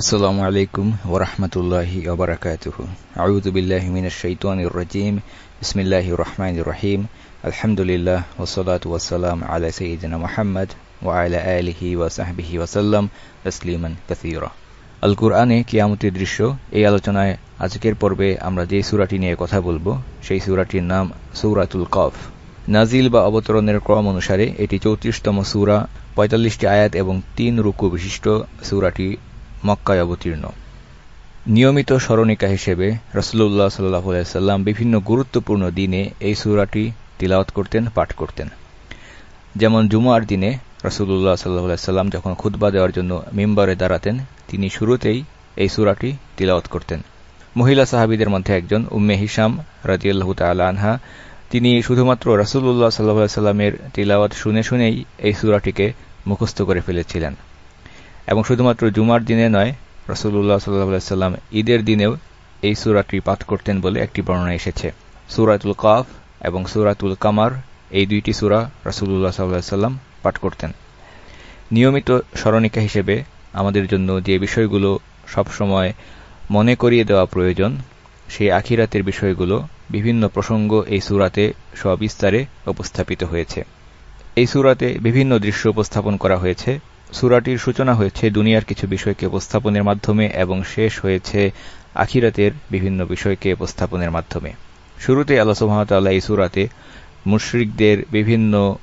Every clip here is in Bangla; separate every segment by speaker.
Speaker 1: আসসালামু আলাইকুম ওরহমতুল্লাহি ওবরাকাতুহ আউদুবিল্লাহ মিনাশাইতানির রাজিম বিসমিল্লাহ রহমান রহিম আলহামদুলিল্লাহ ওসলাত ওয়াসালাম আলা সঈদিনা ওয়া আলা আলিহি ওয়াসাহবিহি ওয়াসাল্লাম কিয়ামতের দৃশ্য এই আলোচনায় আজকের পর্বে আমরা যে সুরাটি নিয়ে কথা বলব, সেই সুরাটির নাম সুরাতুল কফ। নাজিল বা অবতরণের ক্রম অনুসারে এটি চৌত্রিশতম সুরা, পঁয়তাল্লিশটি আয়াত এবং তিন রুকু বিশিষ্ট সুরাটি মক্কায় অবতীর্ণ। নিয়মিত স্মরণিকা হিসেবে রসুল্লাহ সাল্লাহ সাল্লাম বিভিন্ন গুরুত্বপূর্ণ দিনে এই সুরাটি তিলাওয়াত করতেন, পাঠ করতেন। যেমন জুমার দিনে রসুল্লাহ সাল্লাহ সাল্লাম যখন খুদ্া দেওয়ার জন্য মেম্বারে দাঁড়াতেন, তিনি শুরুতেই এই সুরাটি তিলাওয়াত করতেন। মহিলা সাহাবিদের মধ্যে একজন উম্মে হিসাম রাজিউল্লাহ তাল্লাহ আনহা, তিনি শুধুমাত্র রসুল্লাহ সাল্লাহ সাল্লামের তিলাওয়াত শুনে শুনেই এই সুরাটিকে মুখস্থ করে ফেলেছিলেন। এবং শুধুমাত্র জুমার দিনে নয় রসুল্লাহ সাল্লাহ সাল্লাম ঈদের দিনেও এই সুরাটি পাঠ করতেন বলে একটি বর্ণনা এসেছে। সুরাতুল কাফ এবং সুরাতুল কামার এই দুইটি সুরা রসুল্লাহ সাল্লাহ সাল্লাম পাঠ করতেন। নিয়মিত স্মরণিকা হিসেবে আমাদের জন্য যে বিষয়গুলো সবসময় মনে করিয়ে দেওয়া প্রয়োজন, সেই আখিরাতের বিষয়গুলো বিভিন্ন প্রসঙ্গ এই সুরাতে সবিস্তারে উপস্থাপিত হয়েছে। এই সুরাতে বিভিন্ন দৃশ্য উপস্থাপন করা হয়েছে। সুরাটির সূচনা হয়েছে দুনিয়ার কিছু বিষয়কে উপস্থাপনের মাধ্যমে এবং শেষ হয়েছে আখিরাতের বিভিন্ন বিষয়কে উপস্থাপনের মাধ্যমে। শুরুতে আল্লাহ সুহামতাল্লাহ এই সুরাতে মুশ্রিকদের বিভিন্ন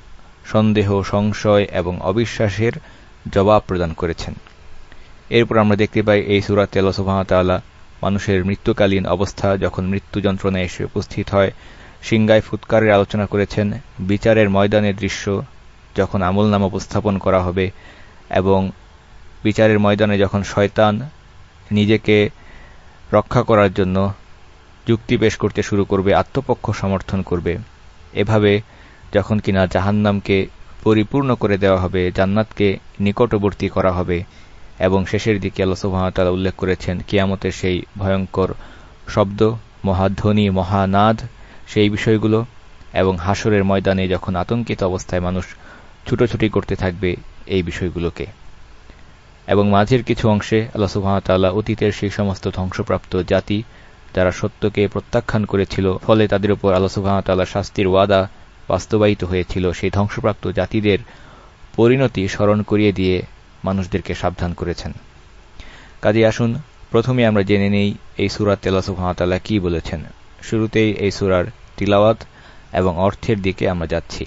Speaker 1: সন্দেহ, সংশয় এবং অবিশ্বাসের জবাব প্রদান করেছেন। এরপর আমরা দেখতে পাই এই সুরাতে আল্লাহ সুহামতাল্লাহ মানুষের মৃত্যুকালীন অবস্থা, যখন মৃত্যু যন্ত্রণা এসে উপস্থিত হয় সিংগায় ফুৎকারের আলোচনা করেছেন, বিচারের ময়দানের দৃশ্য, যখন আমলনামা উপস্থাপন করা হবে এবং বিচারের ময়দানে যখন শয়তান নিজেকে রক্ষা করার জন্য যুক্তি পেশ করতে শুরু করবে, আত্মপক্ষ সমর্থন করবে, এভাবে যখন কিনা জাহান্নামকে পরিপূর্ণ করে দেওয়া হবে, জান্নাতকে নিকটবর্তী করা হবে এবং শেষের দিকে আল্লাহ সুহামতাল্লাহ উল্লেখ করেছেন, কিয়ামতের সেই ভয়ঙ্কর শব্দ, মহাধ্বনি, মহানাদ, সেই বিষয়গুলো এবং হাসরের ময়দানে যখন আতঙ্কিত অবস্থায় মানুষ ছুটোছুটি করতে থাকবে এই বিষয়গুলোকে। এবং মাঝের কিছু অংশে আল্লাহ সুহামতাল্লাহ অতীতের সেই সমস্ত ধ্বংসপ্রাপ্ত জাতি যারা সত্যকে প্রত্যাখ্যান করেছিল, ফলে তাদের উপর আল্লাহ সুহামতাল্লাহ শাস্তির ওয়াদা বাস্তবায়িত হয়েছিল। সেই ধ্বংসপ্রাপ্ত জাতিদের পরিণতি স্মরণ করিয়ে দিয়ে মানুষদেরকে সাবধান করেছেন। কাজে আসুন, প্রথমে আমরা জেনে নেই এই সুরাত তেলা সুহামতাল্লাহ কি বলেছেন। শুরুতেই এই সুরার তিলাওয়াত এবং অর্থের দিকে আমরা যাচ্ছি।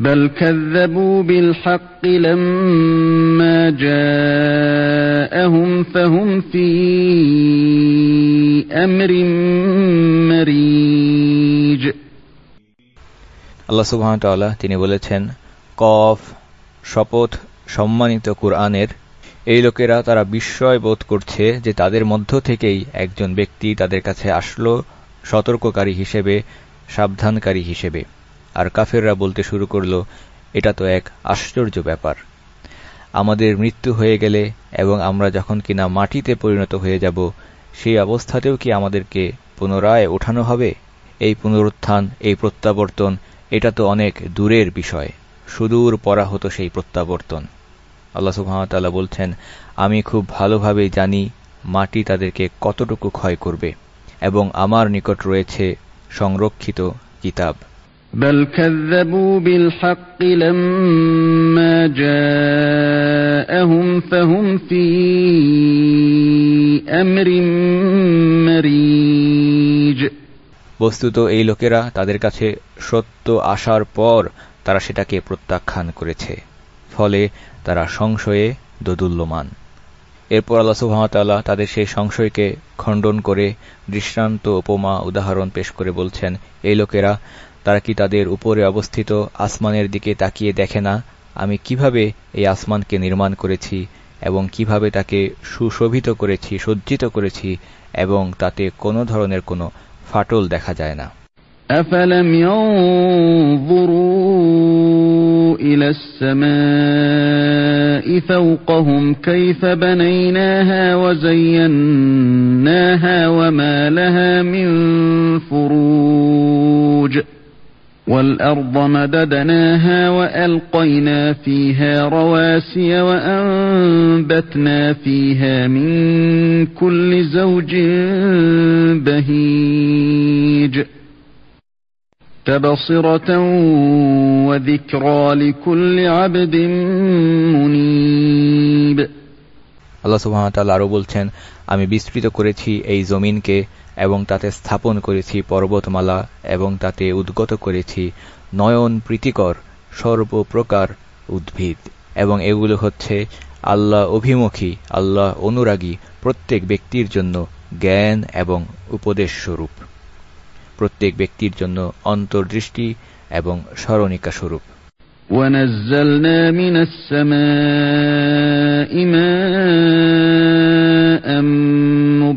Speaker 2: بل كذبوا بالحق لما جاءهم فهم في أمر مريج
Speaker 1: আল্লাহ সুবহানাহু তিনি বলেছেন কফ শপথ সম্মানিত কুরআনের এই লোকেরা তারা বিস্ময় বোধ করছে যে তাদের মধ্য থেকেই একজন ব্যক্তি তাদের কাছে আসলো সতর্ককারী হিসেবে সাবধানকারী হিসেবে আর কাফেররা বলতে শুরু করল, এটা তো এক আশ্চর্য ব্যাপার। আমাদের মৃত্যু হয়ে গেলে এবং আমরা যখন কিনা মাটিতে পরিণত হয়ে যাব, সেই অবস্থাতেও কি আমাদেরকে পুনরায় ওঠানো হবে? এই পুনরুত্থান, এই প্রত্যাবর্তন, এটা তো অনেক দূরের বিষয়। সুদূর পরা হতো সেই প্রত্যাবর্তন। আল্লাহ সুহামতাল্লাহ বলছেন, আমি খুব ভালোভাবে জানি মাটি তাদেরকে কতটুকু ক্ষয় করবে এবং আমার নিকট রয়েছে সংরক্ষিত কিতাব।
Speaker 2: بل كذبوا بالحق لما جاءهم فهم في أمر مريج
Speaker 1: বস্তুত এই লোকেরা তাদের কাছে সত্য আসার পর তারা সেটাকে প্রত্যাখ্যান করেছে ফলে তারা সংশয়ে দোদুল্যমান এরপর আল্লাহ সুহামতাল্লাহ তাদের সেই সংশয়কে খণ্ডন করে দৃষ্টান্ত উপমা উদাহরণ পেশ করে বলছেন এই লোকেরা তারা কি তাদের উপরে অবস্থিত আসমানের দিকে তাকিয়ে দেখে না আমি কিভাবে এই আসমানকে নির্মাণ করেছি এবং কিভাবে তাকে সুশোভিত করেছি সজ্জিত করেছি এবং তাতে কোনো ধরনের কোনো ফাটল দেখা যায় না
Speaker 2: أفلم ينظروا إلى السماء فوقهم كيف بنيناها وزيناها وما لها من فروج والأرض مددناها وألقينا فيها رواسي وأنبتنا فيها من كل زوج بهيج تبصرة وذكرى لكل عبد منيب
Speaker 1: আল্লাহ সুহামতাল্লাহ আরও বলছেন আমি বিস্তৃত করেছি এই জমিনকে এবং তাতে স্থাপন করেছি পর্বতমালা এবং তাতে উদ্গত করেছি নয়ন প্রীতিকর সর্বপ্রকার উদ্ভিদ এবং এগুলো হচ্ছে আল্লাহ অভিমুখী আল্লাহ অনুরাগী প্রত্যেক ব্যক্তির জন্য জ্ঞান এবং উপদেশ স্বরূপ প্রত্যেক ব্যক্তির জন্য অন্তর্দৃষ্টি এবং স্মরণিকা স্বরূপ
Speaker 2: ونزلنا من السماء ماء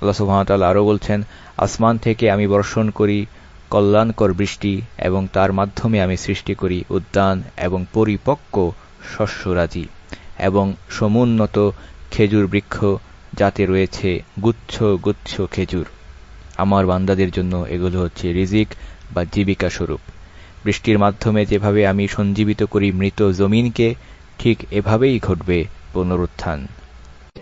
Speaker 1: আল্লাহ সুহামতাল্লাহ আরও বলছেন, আসমান থেকে আমি বর্ষণ করি, কল্যাণকর বৃষ্টি এবং তার মাধ্যমে আমি সৃষ্টি করি উদ্যান এবং পরিপক্ক শস্যরাজি এবং সমুন্নত খেজুর বৃক্ষ যাতে রয়েছে গুচ্ছ গুচ্ছ খেজুর। আমার বান্দাদের জন্য এগুলো হচ্ছে রিজিক বা জীবিকা স্বরূপ। বৃষ্টির মাধ্যমে যেভাবে আমি সঞ্জীবিত করি মৃত জমিনকে, ঠিক এভাবেই ঘটবে পুনরুত্থান।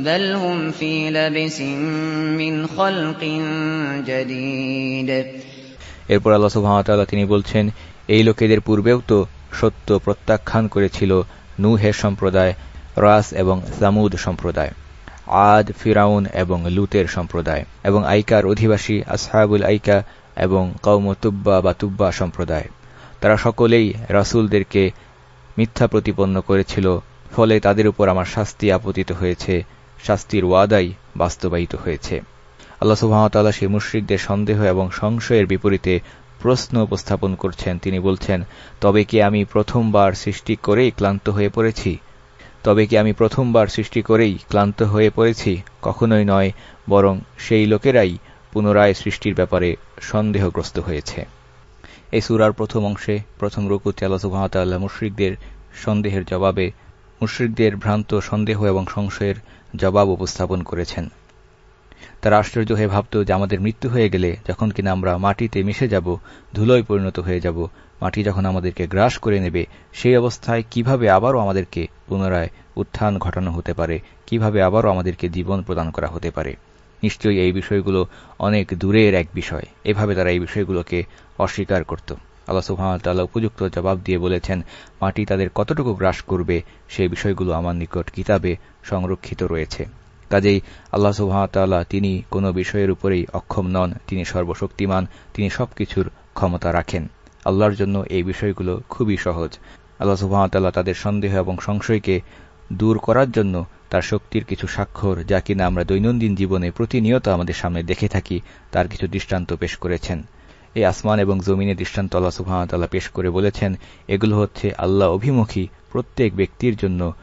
Speaker 3: بل هم في لبس من خلق جديد
Speaker 1: এরপর আল্লাহ সুহামতাল্লাহ তিনি বলছেন এই লোকেদের পূর্বেও তো সত্য প্রত্যাখ্যান করেছিল নুহের সম্প্রদায় রাস এবং সামুদ সম্প্রদায় আদ ফিরাউন এবং লুতের সম্প্রদায় এবং আইকার অধিবাসী আসহাবুল আইকা এবং কৌম তুব্বা বা তুব্বা সম্প্রদায় তারা সকলেই রাসুলদেরকে মিথ্যা প্রতিপন্ন করেছিল ফলে তাদের উপর আমার শাস্তি আপতিত হয়েছে শাস্তির ওয়াদাই বাস্তবায়িত হয়েছে। আল্লাহ সুহামতাল্লাহ সেই মুশ্রিকদের সন্দেহ এবং সংশয়ের বিপরীতে প্রশ্ন উপস্থাপন করছেন। তিনি বলছেন, তবে কি আমি প্রথমবার সৃষ্টি করেই ক্লান্ত হয়ে পড়েছি? তবে কি আমি প্রথমবার সৃষ্টি করেই ক্লান্ত হয়ে পড়েছি? কখনোই নয়, বরং সেই লোকেরাই পুনরায় সৃষ্টির ব্যাপারে সন্দেহগ্রস্ত হয়েছে। এই সুরার প্রথম অংশে, প্রথম রুকুতে আল্লাহ সুহামতাল্লাহ মুশ্রিকদের সন্দেহের জবাবে, মুশ্রিকদের ভ্রান্ত সন্দেহ এবং সংশয়ের জবাব উপস্থাপন করেছেন। তারা আশ্চর্য হয়ে ভাবত যে আমাদের মৃত্যু হয়ে গেলে যখন কিনা আমরা মাটিতে মিশে যাব, ধুলোয় পরিণত হয়ে যাব, মাটি যখন আমাদেরকে গ্রাস করে নেবে, সেই অবস্থায় কীভাবে আবারও আমাদেরকে পুনরায় উত্থান ঘটানো হতে পারে, কীভাবে আবারও আমাদেরকে জীবন প্রদান করা হতে পারে? নিশ্চয়ই এই বিষয়গুলো অনেক দূরের এক বিষয়। এভাবে তারা এই বিষয়গুলোকে অস্বীকার করত। আল্লাহ সুহামতাল্লাহ উপযুক্ত জবাব দিয়ে বলেছেন, মাটি তাদের কতটুকু গ্রাস করবে সেই বিষয়গুলো আমার নিকট কিতাবে সংরক্ষিত রয়েছে। কাজেই আল্লাহ সুহামতাল্লাহ তিনি কোনো বিষয়ের উপরেই অক্ষম নন, তিনি সর্বশক্তিমান, তিনি সবকিছুর ক্ষমতা রাখেন। আল্লাহর জন্য এই বিষয়গুলো খুবই সহজ। আল্লাহ সুহামতাল্লাহ তাদের সন্দেহ এবং সংশয়কে দূর করার জন্য তার শক্তির কিছু স্বাক্ষর, যা কিনা আমরা দৈনন্দিন জীবনে প্রতিনিয়ত আমাদের সামনে দেখে থাকি, তার কিছু দৃষ্টান্ত পেশ করেছেন। এই আসমান এবং জমিনে দৃষ্টান্ত আল্লাহ সুহামতাল্লাহ পেশ করে বলেছেন, এগুলো হচ্ছে আল্লাহ অভিমুখী প্রত্যেক ব্যক্তির জন্য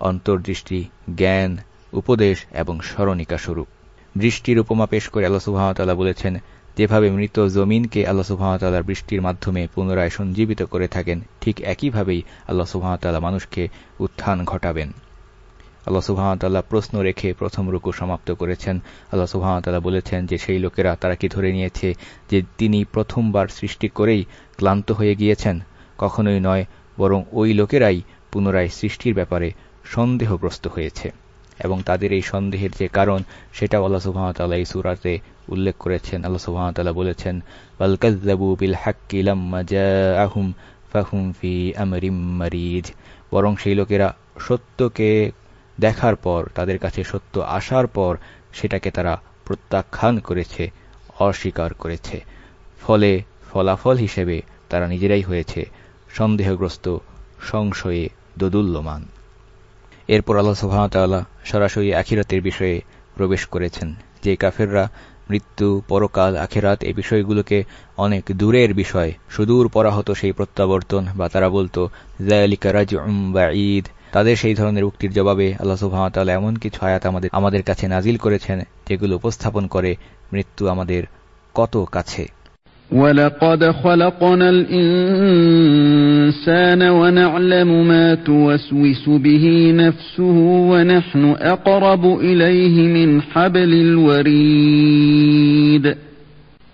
Speaker 1: অন্তর্দৃষ্টি, জ্ঞান, উপদেশ এবং স্মরণিকা স্বরূপ। বৃষ্টির উপমা পেশ করে আল্লাহ সুহামতাল্লাহ বলেছেন, যেভাবে মৃত জমিনকে আল্লাহ সুহামতাল্লাহর বৃষ্টির মাধ্যমে পুনরায় সঞ্জীবিত করে থাকেন, ঠিক একইভাবেই আল্লাহ সুহামতাল্লাহ মানুষকে উত্থান ঘটাবেন। আল্লাহ সুহামতাল্লাহ প্রশ্ন রেখে প্রথম রুকু সমাপ্ত করেছেন। আল্লাহ সুহামতাল্লাহ বলেছেন যে, সেই লোকেরা তারা কি ধরে নিয়েছে যে, তিনি প্রথমবার সৃষ্টি করেই ক্লান্ত হয়ে গিয়েছেন? কখনোই নয়, বরং ওই লোকেরাই পুনরায় সৃষ্টির ব্যাপারে সন্দেহগ্রস্ত হয়েছে। এবং তাদের এই সন্দেহের যে কারণ সেটা আল্লাহ সুহামতাল্লাহ এই সুরাতে উল্লেখ করেছেন। আল্লাহ সুহামতাল্লাহ বলেছেন, বিল ফাহুম ফি বরং সেই লোকেরা সত্যকে দেখার পর, তাদের কাছে সত্য আসার পর সেটাকে তারা প্রত্যাখ্যান করেছে, অস্বীকার করেছে। ফলে ফলাফল হিসেবে তারা নিজেরাই হয়েছে সন্দেহগ্রস্ত, সংশয়ে দোদুল্যমান। এরপর আল্লাহ সুহামতাল্লাহ সরাসরি আখিরাতের বিষয়ে প্রবেশ করেছেন, যে কাফেররা মৃত্যু, পরকাল, আখেরাত এই বিষয়গুলোকে অনেক দূরের বিষয়, সুদূর পরা হতো সেই প্রত্যাবর্তন বা তারা বলতো জায়ালিকা রাজ বা ঈদ তাদের সেই ধরনের উক্তির জবাবে আল্লাহ সুহামতাল এমন কিছু আয়াত আমাদের আমাদের কাছে নাজিল করেছেন যেগুলো উপস্থাপন করে মৃত্যু আমাদের কত কাছে
Speaker 2: ولقد خلقنا الإنسان ونعلم ما توسوس به نفسه ونحن أقرب إليه من حبل الوريد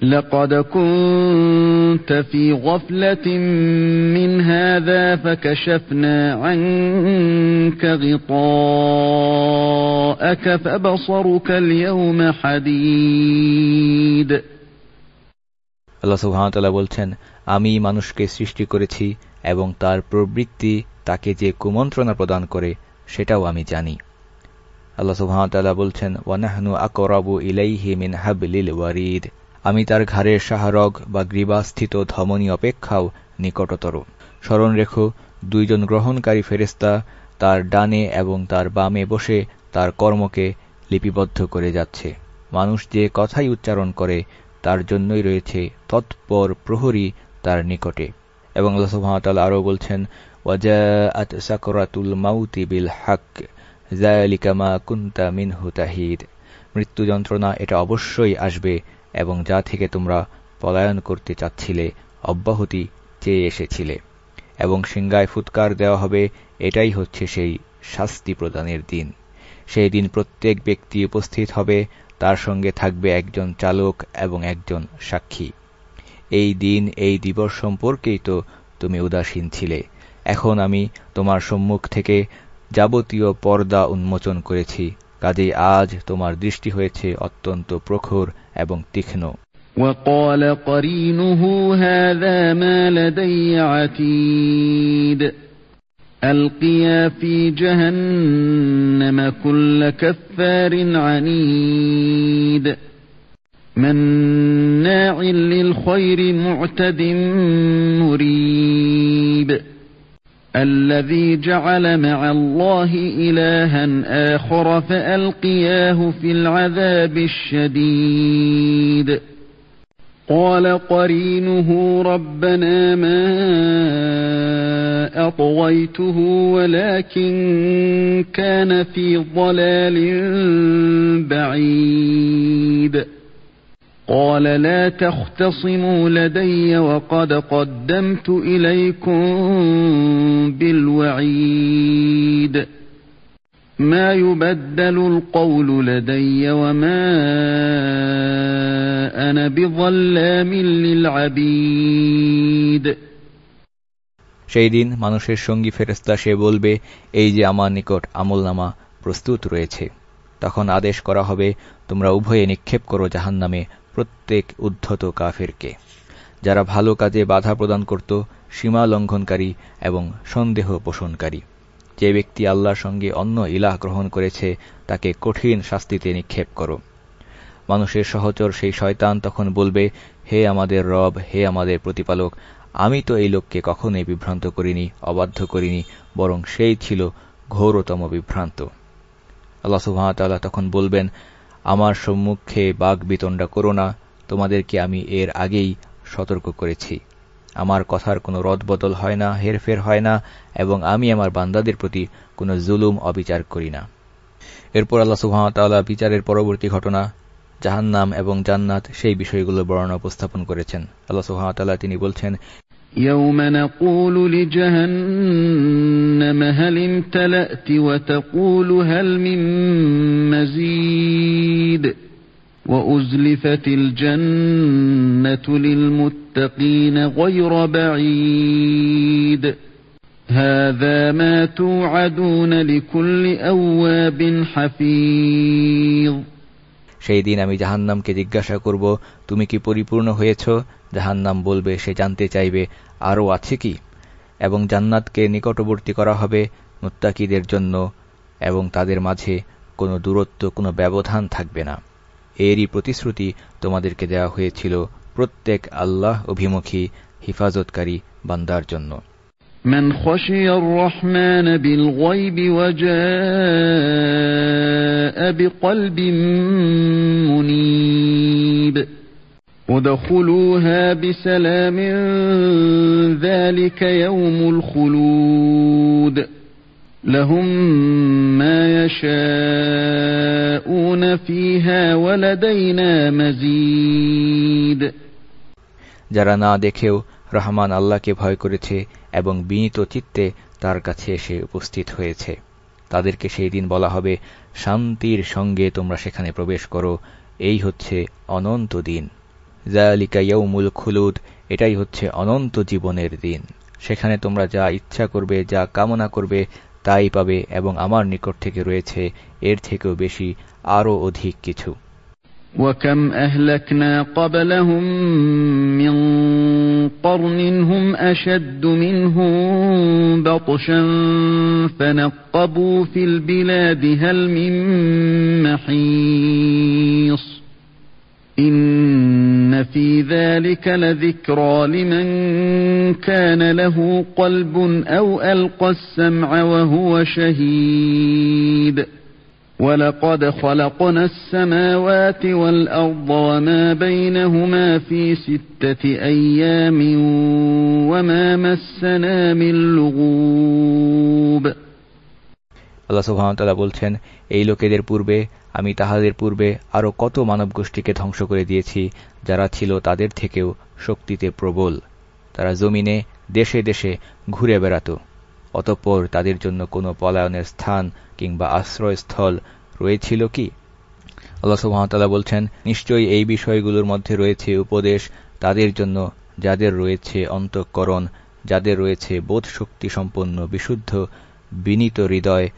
Speaker 2: لقد كنت في غفلة من هذا فكشفنا عنك غطاءك فبصرك اليوم حديد
Speaker 1: আল্লাহ সুহামতাল্লাহ বলছেন আমি মানুষকে সৃষ্টি করেছি এবং তার প্রবৃত্তি তাকে যে কুমন্ত্রণা প্রদান করে সেটাও আমি জানি আল্লাহ সুহামতাল্লাহ বলছেন ওয়ানাহনু আকরাবু ইলাইহি মিন হাবলিল ওয়ারিদ আমি তার ঘাড়ের সাহারগ বা গ্রীবাস্থিত ধমনী অপেক্ষাও নিকটতর। স্মরণ রেখো, দুইজন গ্রহণকারী ফেরেস্তা তার ডানে এবং তার বামে বসে তার কর্মকে লিপিবদ্ধ করে যাচ্ছে। মানুষ যে কথাই উচ্চারণ করে, তার জন্যই রয়েছে তৎপর প্রহরী তার নিকটে। এবং আল্লাহ আরও বলছেন সাকরাতুল মাউতি বিল হক, যালিকা মা কুনতা মিনহু মৃত্যু যন্ত্রণা এটা অবশ্যই আসবে এবং যা থেকে তোমরা পলায়ন করতে চাচ্ছিলে, অব্যাহতি চেয়ে এসেছিলে। এবং সিংগায় ফুৎকার দেওয়া হবে, এটাই হচ্ছে সেই শাস্তি প্রদানের দিন। সেই দিন প্রত্যেক ব্যক্তি উপস্থিত হবে, তার সঙ্গে থাকবে একজন চালক এবং একজন সাক্ষী। এই দিন, এই দিবস সম্পর্কেই তো তুমি উদাসীন ছিলে। এখন আমি তোমার সম্মুখ থেকে যাবতীয় পর্দা উন্মোচন করেছি কাজেই আজ তোমার দৃষ্টি হয়েছে অত্যন্ত প্রখর এবং তীক্ষ্ণ
Speaker 2: وقال قرينه هذا ما لدي عتيد ألقيا في جهنم كل كفار عنيد مناع للخير معتد مريب الذي جعل مع الله إلها آخر فألقياه في العذاب الشديد. قال قرينه ربنا ما أطغيته ولكن كان في ضلال بعيد. قال لا تختصموا لدي وقد قدمت إليكم بالوعيد ما يبدل القول لدي وما أنا بظلام للعبيد
Speaker 1: সেই দিন মানুষের সঙ্গী ফেরেস্তা সে বলবে এই যে আমার নিকট আমলনামা প্রস্তুত রয়েছে তখন আদেশ করা হবে তোমরা উভয়ে নিক্ষেপ করো জাহান নামে প্রত্যেক উদ্ধত কাফেরকে। যারা ভালো কাজে বাধা প্রদান করত, সীমা লঙ্ঘনকারী এবং সন্দেহ পোষণকারী। যে ব্যক্তি আল্লাহর সঙ্গে অন্য ইলাহ গ্রহণ করেছে, তাকে কঠিন শাস্তিতে নিক্ষেপ করো। মানুষের সহচর সেই শয়তান তখন বলবে, হে আমাদের রব, হে আমাদের প্রতিপালক, আমি তো এই লোককে কখনোই বিভ্রান্ত করিনি, অবাধ্য করিনি, বরং সেই ছিল ঘোরতম বিভ্রান্ত। আল্লাহ সুহামতাল্লাহ তখন বলবেন আমার সম্মুখে বাঘ বিতণ্ডা করো না, তোমাদেরকে আমি এর আগেই সতর্ক করেছি। আমার কথার কোনো রদবদল হয় না, হেরফের হয় না, এবং আমি আমার বান্দাদের প্রতি কোনো জুলুম অবিচার করি না। এরপর আল্লাহ সুহামতাল্লাহ বিচারের পরবর্তী ঘটনা, জাহান্নাম এবং জান্নাত, সেই বিষয়গুলো বর্ণনা উপস্থাপন করেছেন। আল্লাহ সুহামতাল্লাহ তিনি বলছেন
Speaker 2: يوم نقول لجهنم هل امتلأت وتقول هل من مزيد وأزلفت الجنة للمتقين غير بعيد هذا ما توعدون لكل أواب حفيظ
Speaker 1: সেই দিন আমি জাহান্নামকে জিজ্ঞাসা করব তুমি কি পরিপূর্ণ হয়েছ জাহান্নাম বলবে সে জানতে চাইবে আরও আছে কি এবং জান্নাতকে নিকটবর্তী করা হবে মুত্তাকিদের জন্য এবং তাদের মাঝে কোনো দূরত্ব কোনো ব্যবধান থাকবে না এরই প্রতিশ্রুতি তোমাদেরকে দেওয়া হয়েছিল প্রত্যেক আল্লাহ অভিমুখী হিফাজতকারী বান্দার জন্য
Speaker 2: من خشي الرحمن بالغيب وجاء بقلب منيب ادخلوها بسلام ذلك يوم الخلود لهم ما يشاءون فيها ولدينا مزيد
Speaker 1: যারা না দেখেও রহমান আল্লাহকে ভয় করেছে এবং বিনীত চিত্তে তার কাছে এসে উপস্থিত হয়েছে তাদেরকে সেই দিন বলা হবে শান্তির সঙ্গে তোমরা সেখানে প্রবেশ করো এই হচ্ছে অনন্ত দিন জায়ালিকা ইয়ৌমুল খুলুদ এটাই হচ্ছে অনন্ত জীবনের দিন সেখানে তোমরা যা ইচ্ছা করবে যা কামনা করবে তাই পাবে এবং আমার নিকট থেকে রয়েছে এর থেকেও বেশি আরও অধিক কিছু
Speaker 2: وكم أهلكنا قبلهم من قرن هم أشد منهم بطشا فنقبوا في البلاد هل من محيص إن في ذلك لذكرى لمن كان له قلب أو ألقى السمع وهو شهيد ولقد خلقنا السماوات والأرض وما بينهما في ستة أيام وما مسنا من لغوب
Speaker 1: আল্লাহ সুহামতাল্লাহ বলছেন এই লোকেদের পূর্বে আমি তাহাদের পূর্বে আরও কত মানব গোষ্ঠীকে ধ্বংস করে দিয়েছি, যারা ছিল তাদের থেকেও শক্তিতে প্রবল। তারা জমিনে, দেশে দেশে ঘুরে বেড়াত। অতঃপর তাদের জন্য কোনো পলায়নের স্থান কিংবা আশ্রয়স্থল রয়েছিল কি? আল্লাহ বলছেন, নিশ্চয়ই এই বিষয়গুলোর মধ্যে রয়েছে উপদেশ তাদের জন্য, যাদের রয়েছে অন্তঃকরণ, যাদের রয়েছে বোধ শক্তি সম্পন্ন বিশুদ্ধ, বিনীত হৃদয়,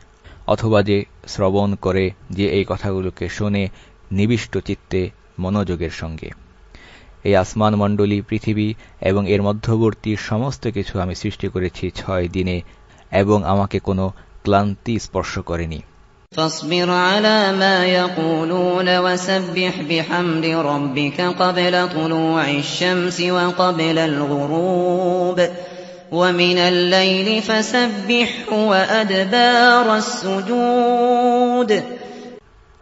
Speaker 1: অথবা যে শ্রবণ করে যে এই কথাগুলোকে শোনে নিবিষ্ট চিত্তে মনোযোগের সঙ্গে এই আসমান মণ্ডলী পৃথিবী এবং এর মধ্যবর্তী সমস্ত কিছু আমি সৃষ্টি করেছি ছয় দিনে এবং আমাকে কোনো ক্লান্তি স্পর্শ করেনি
Speaker 3: فاصبر على ما يقولون وسبح بحمد ربك قبل طلوع الشمس وقبل الغروب ومن الليل فسبحه وأدبار السجود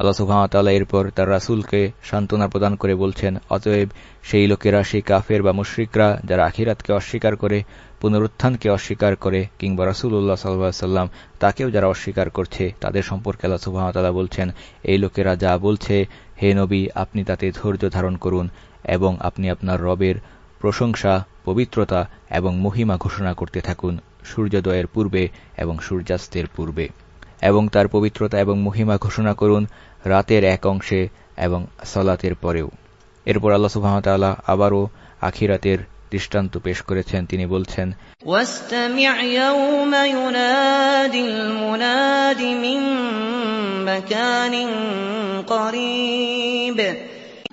Speaker 1: আল্লাহ সুহামতাল্লাহ এরপর তার রাসুলকে সান্ত্বনা প্রদান করে বলছেন অতএব সেই লোকেরা সেই কাফের বা মুশ্রিকরা যারা আখিরাতকে অস্বীকার করে পুনরুত্থানকে অস্বীকার করে কিংবা রাসুল্লাহ সাল্লাম তাকেও যারা অস্বীকার করছে তাদের সম্পর্কে আল্লাহ সুহামতাল্লাহ বলছেন এই লোকেরা যা বলছে হে নবী আপনি তাতে ধৈর্য ধারণ করুন এবং আপনি আপনার রবের প্রশংসা, পবিত্রতা এবং মহিমা ঘোষণা করতে থাকুন সূর্যোদয়ের পূর্বে এবং সূর্যাস্তের পূর্বে। এবং তার পবিত্রতা এবং মহিমা ঘোষণা করুন রাতের এক অংশে এবং সলাতের পরেও। এরপর আল্লাহ সুহামতাল্লাহ আবারও আখিরাতের দৃষ্টান্ত পেশ করেছেন। তিনি বলছেন,
Speaker 3: ওয়াস্তামি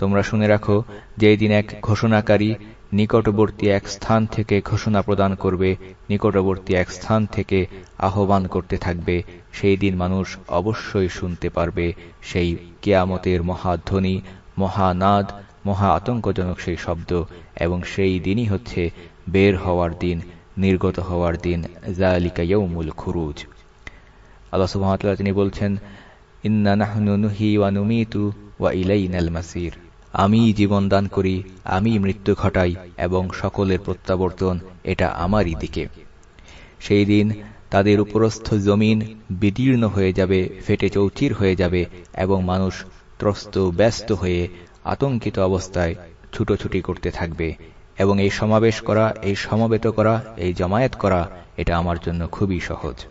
Speaker 1: তোমরা শুনে রাখো যে দিন এক ঘোষণাকারী নিকটবর্তী এক স্থান থেকে ঘোষণা প্রদান করবে, নিকটবর্তী এক স্থান থেকে আহ্বান করতে থাকবে, সেই দিন মানুষ অবশ্যই শুনতে পারবে সেই কেয়ামতের মহাধ্বনি, মহানাদ, মহা আতঙ্কজনক সেই শব্দ, এবং সেই দিনই হচ্ছে বের হওয়ার দিন, নির্গত হওয়ার দিন জালিকা খুরুজ। আল্লাহ সুবহানাহু তিনি বলছেন, ইন্না নাহনু নুহি ওয়া নুমিতু ওয়া ইলাইনাল মাসির। আমি জীবন দান করি আমি মৃত্যু ঘটাই এবং সকলের প্রত্যাবর্তন এটা আমারই দিকে। সেই দিন তাদের উপরস্থ জমিন বিদীর্ণ হয়ে যাবে, ফেটে চৌচির হয়ে যাবে এবং মানুষ ত্রস্ত, ব্যস্ত হয়ে আতঙ্কিত অবস্থায় ছুটোছুটি করতে থাকবে এবং এই সমাবেশ করা, এই সমবেত করা, এই জমায়েত করা এটা আমার জন্য খুবই সহজ।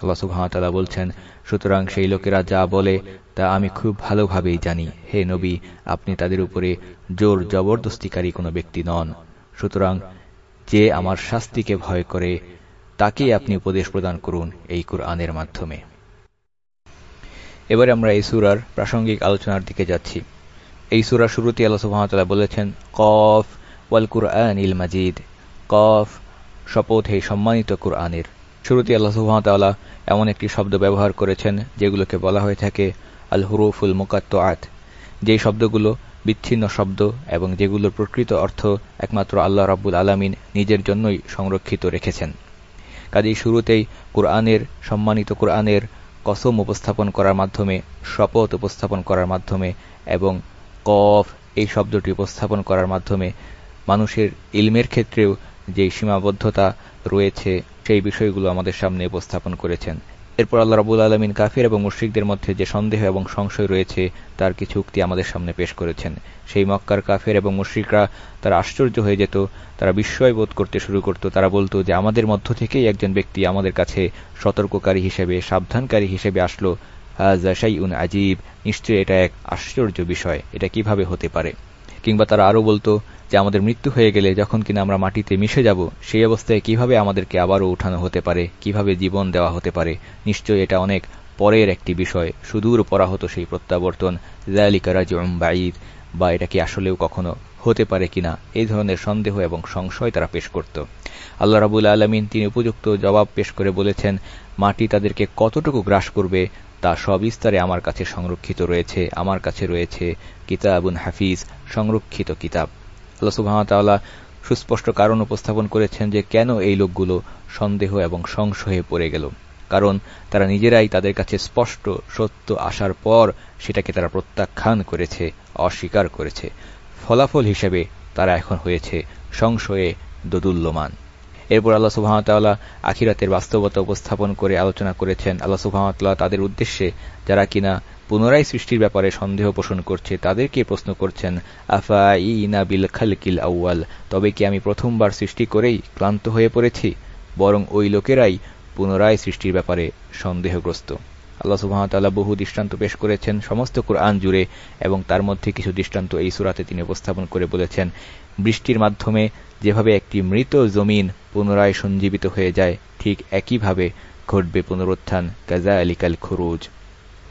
Speaker 1: আল্লাহ সুবহানাহু বলছেন, সুতরাং সেই লোকেরা যা বলে তা আমি খুব ভালোভাবেই জানি। হে নবী, আপনি তাদের উপরে জোর জবরদস্তিকারী কোনো ব্যক্তি নন। সুতরাং যে আমার শাস্তিকে ভয় করে, তাকে আপনি উপদেশ প্রদান করুন এই কুরআনের মাধ্যমে। এবারে আমরা এই সুরার প্রাসঙ্গিক আলোচনার দিকে যাচ্ছি। এই সুরার শুরুতে আল্লাহ সুবহানাহু বলেছেন, কফ ওয়াল কুরআন ইল মাজিদ। কফ শপথ হে সম্মানিত কুরআনের শুরুতে আল্লাহ সুহামতাল্লাহ এমন একটি শব্দ ব্যবহার করেছেন যেগুলোকে বলা হয়ে থাকে আল হুরুফুল মুকাত্ত যেই শব্দগুলো বিচ্ছিন্ন শব্দ এবং যেগুলোর প্রকৃত অর্থ একমাত্র আল্লাহ রাব্বুল আলামিন নিজের জন্যই সংরক্ষিত রেখেছেন। কাজেই শুরুতেই কোরআনের, সম্মানিত কোরআনের কসম উপস্থাপন করার মাধ্যমে, শপথ উপস্থাপন করার মাধ্যমে এবং কফ এই শব্দটি উপস্থাপন করার মাধ্যমে মানুষের ইলমের ক্ষেত্রেও যে সীমাবদ্ধতা রয়েছে সেই বিষয়গুলো আমাদের সামনে উপস্থাপন করেছেন। এরপর আল্লাহ রাবুল আলমিন কাফির এবং মুশ্রিকদের মধ্যে যে সন্দেহ এবং সংশয় রয়েছে, তার কিছু উক্তি আমাদের সামনে পেশ করেছেন। সেই মক্কার কাফের এবং মুশ্রিকরা তারা আশ্চর্য হয়ে যেত, তারা বিস্ময় বোধ করতে শুরু করত। তারা বলতো যে, আমাদের মধ্য থেকেই একজন ব্যক্তি আমাদের কাছে সতর্ককারী হিসেবে, সাবধানকারী হিসেবে আসলো। হাজাশাই উন আজিব নিশ্চয়ই এটা এক আশ্চর্য বিষয়। এটা কীভাবে হতে পারে? কিংবা তারা আরও বলতো যে আমাদের মৃত্যু হয়ে গেলে যখন কিনা আমরা মাটিতে মিশে যাব, সেই অবস্থায় কীভাবে আমাদেরকে আবারও উঠানো হতে পারে, কীভাবে জীবন দেওয়া হতে পারে, নিশ্চয়ই এটা অনেক পরের একটি বিষয়। সুদূর পরাহত সেই প্রত্যাবর্তন জালিকারাজম বাইদ বা এটা কি আসলেও কখনো হতে পারে কিনা, এই ধরনের সন্দেহ এবং সংশয় তারা পেশ করত। আল্লাহ রাবুল আলমিন তিনি উপযুক্ত জবাব পেশ করে বলেছেন, মাটি তাদেরকে কতটুকু গ্রাস করবে, তা সবিস্তারে আমার কাছে সংরক্ষিত রয়েছে, আমার কাছে রয়েছে কিতাবুন হাফিজ, সংরক্ষিত কিতাব। আল্লাহ সুবাহতাল্লাহ সুস্পষ্ট কারণ উপস্থাপন করেছেন যে কেন এই লোকগুলো সন্দেহ এবং সংশয়ে পড়ে গেল। কারণ তারা নিজেরাই তাদের কাছে স্পষ্ট, সত্য আসার পর সেটাকে তারা প্রত্যাখ্যান করেছে, অস্বীকার করেছে। ফলাফল হিসেবে তারা এখন হয়েছে সংশয়ে দোদুল্যমান। এরপর আল্লাহ সুবাহতাল্লাহ আখিরাতের বাস্তবতা উপস্থাপন করে আলোচনা করেছেন। আল্লাহ সুবাহতাল্লাহ তাদের উদ্দেশ্যে যারা কিনা পুনরায় সৃষ্টির ব্যাপারে সন্দেহ পোষণ করছে, তাদেরকে প্রশ্ন করছেন, আফা ইনা বিল খালকিল আউয়াল? তবে কি আমি প্রথমবার সৃষ্টি করেই ক্লান্ত হয়ে পড়েছি? বরং ওই লোকেরাই পুনরায় সৃষ্টির ব্যাপারে সন্দেহগ্রস্ত। আল্লাহ সুবাহতাল্লাহ বহু দৃষ্টান্ত পেশ করেছেন, সমস্ত কোরআন জুড়ে, এবং তার মধ্যে কিছু দৃষ্টান্ত এই সুরাতে তিনি উপস্থাপন করে বলেছেন, বৃষ্টির মাধ্যমে যেভাবে একটি মৃত জমিন পুনরায় সঞ্জীবিত হয়ে যায়, ঠিক একইভাবে ঘটবে পুনরুত্থান গাজা আলিকাল খরুজ।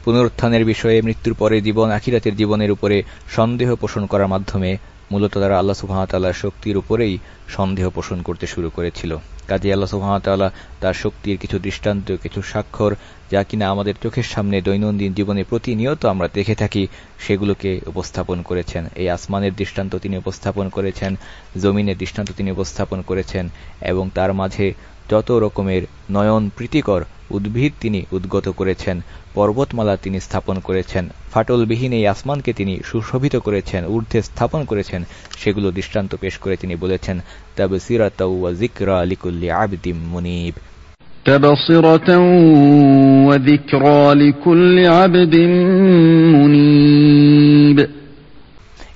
Speaker 1: পুনরুত্থানের বিষয়ে মৃত্যুর পরে জীবন, আখিরাতের জীবনের উপরে সন্দেহ পোষণ করার মাধ্যমে মূলত তারা আল্লাহ সুহামতাল্লাহর শক্তির উপরেই সন্দেহ পোষণ করতে শুরু করেছিল। কাজে আল্লাহ সুহামতাল্লাহ তার শক্তির কিছু দৃষ্টান্ত, কিছু স্বাক্ষর, যা কিনা আমাদের চোখের সামনে দৈনন্দিন জীবনে প্রতিনিয়ত আমরা দেখে থাকি, সেগুলোকে উপস্থাপন করেছেন। এই আসমানের দৃষ্টান্ত তিনি উপস্থাপন করেছেন, জমিনের দৃষ্টান্ত তিনি উপস্থাপন করেছেন, এবং তার মাঝে যত রকমের নয়ন প্রীতিকর উদ্ভিদ তিনি উদ্গত করেছেন পর্বতমালা তিনি স্থাপন করেছেন ফাটলবিহীন এই আসমানকে তিনি সুশোভিত করেছেন ঊর্ধ্বে স্থাপন করেছেন সেগুলো দৃষ্টান্ত পেশ করে তিনি বলেছেন তবে সিরাতাউ জিকরা লিকুল্লি আবদিম মুনিব
Speaker 2: تبصرة وذكرى لكل عبد منيب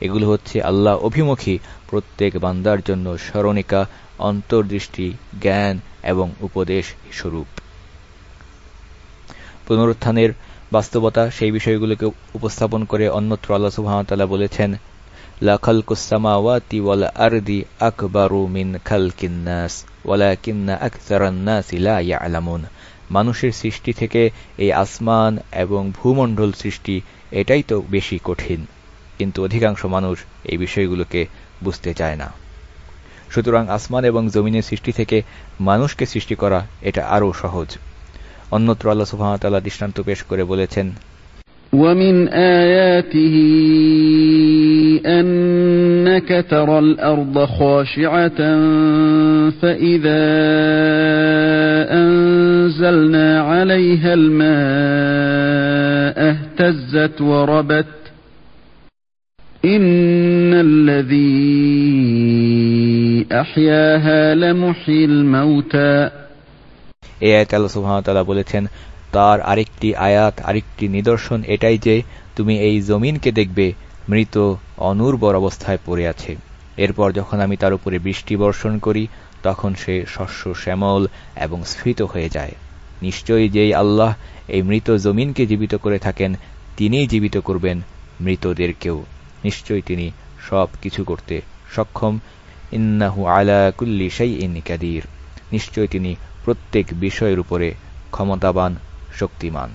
Speaker 1: এগুলো হচ্ছে আল্লাহ অভিমুখী প্রত্যেক বান্দার জন্য স্মরণিকা অন্তর্দৃষ্টি, জ্ঞান এবং উপদেশ স্বরূপ। পুনরুত্থানের বাস্তবতা সেই বিষয়গুলোকে উপস্থাপন করে অন্যত্র আল্লাহ সুহামতাল্লাহ বলেছেন লাখাল মিন মানুষের সৃষ্টি থেকে এই আসমান এবং ভূমণ্ডল সৃষ্টি এটাই তো বেশি কঠিন। কিন্তু অধিকাংশ মানুষ এই বিষয়গুলোকে বুঝতে চায় না। সুতরাং আসমান এবং জমিনের সৃষ্টি থেকে মানুষকে সৃষ্টি করা এটা আরও সহজ অন্যত্র আল্লাহ সুহামতাল্লাহ দৃষ্টান্ত পেশ করে বলেছেন
Speaker 2: ومن آياته أنك ترى الأرض خاشعة فإذا أنزلنا عليها الماء اهتزت وربت إن الذي أحياها لمحيي الموتى
Speaker 1: এই আয়াত আল্লাহ সুবহানাহু বলেছেন তার আরেকটি আয়াত আরেকটি নিদর্শন এটাই যে তুমি এই জমিনকে দেখবে মৃত অনুর্বর অবস্থায় পড়ে আছে এরপর যখন আমি তার উপরে বৃষ্টি বর্ষণ করি তখন সে শস্য শ্যামল এবং স্ফীত হয়ে যায় নিশ্চয়ই যেই আল্লাহ এই মৃত জমিনকে জীবিত করে থাকেন তিনিই জীবিত করবেন মৃতদেরকেও নিশ্চয়ই তিনি সব কিছু করতে সক্ষম ইন্নাহু আলা কুল্লি সেই ইন কাদির নিশ্চয় তিনি প্রত্যেক বিষয়ের উপরে ক্ষমতাবান শক্তিমান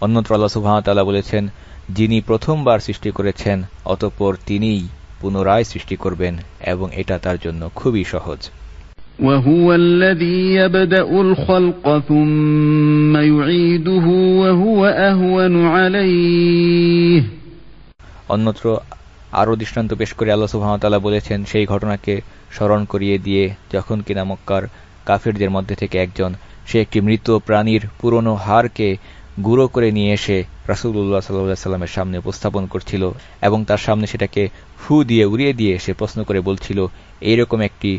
Speaker 1: অন্যত্র আল্লাহ সুবাহতাল্লাহ বলেছেন যিনি প্রথমবার সৃষ্টি করেছেন অতঃপর তিনিই পুনরায় সৃষ্টি করবেন এবং এটা তার জন্য খুবই সহজ
Speaker 2: وهو الذي يبدأ الخلق ثم يعيده وهو أهون عليه
Speaker 1: অন্যত্র আরও দৃষ্টান্ত পেশ করে আল্লাহ সুহামতাল্লাহ বলেছেন, সেই ঘটনাকে স্মরণ করিয়ে দিয়ে যখন কিনা মক্কার কাফিরদের মধ্যে থেকে একজন, সে একটি মৃত প্রাণীর পুরনো হারকে গুঁড়ো করে নিয়ে এসে রাসুল্লাহ সাল্লাহ সাল্লামের সামনে উপস্থাপন করছিল এবং তার সামনে সেটাকে ফু দিয়ে উড়িয়ে দিয়ে সে প্রশ্ন করে বলছিল, এইরকম একটি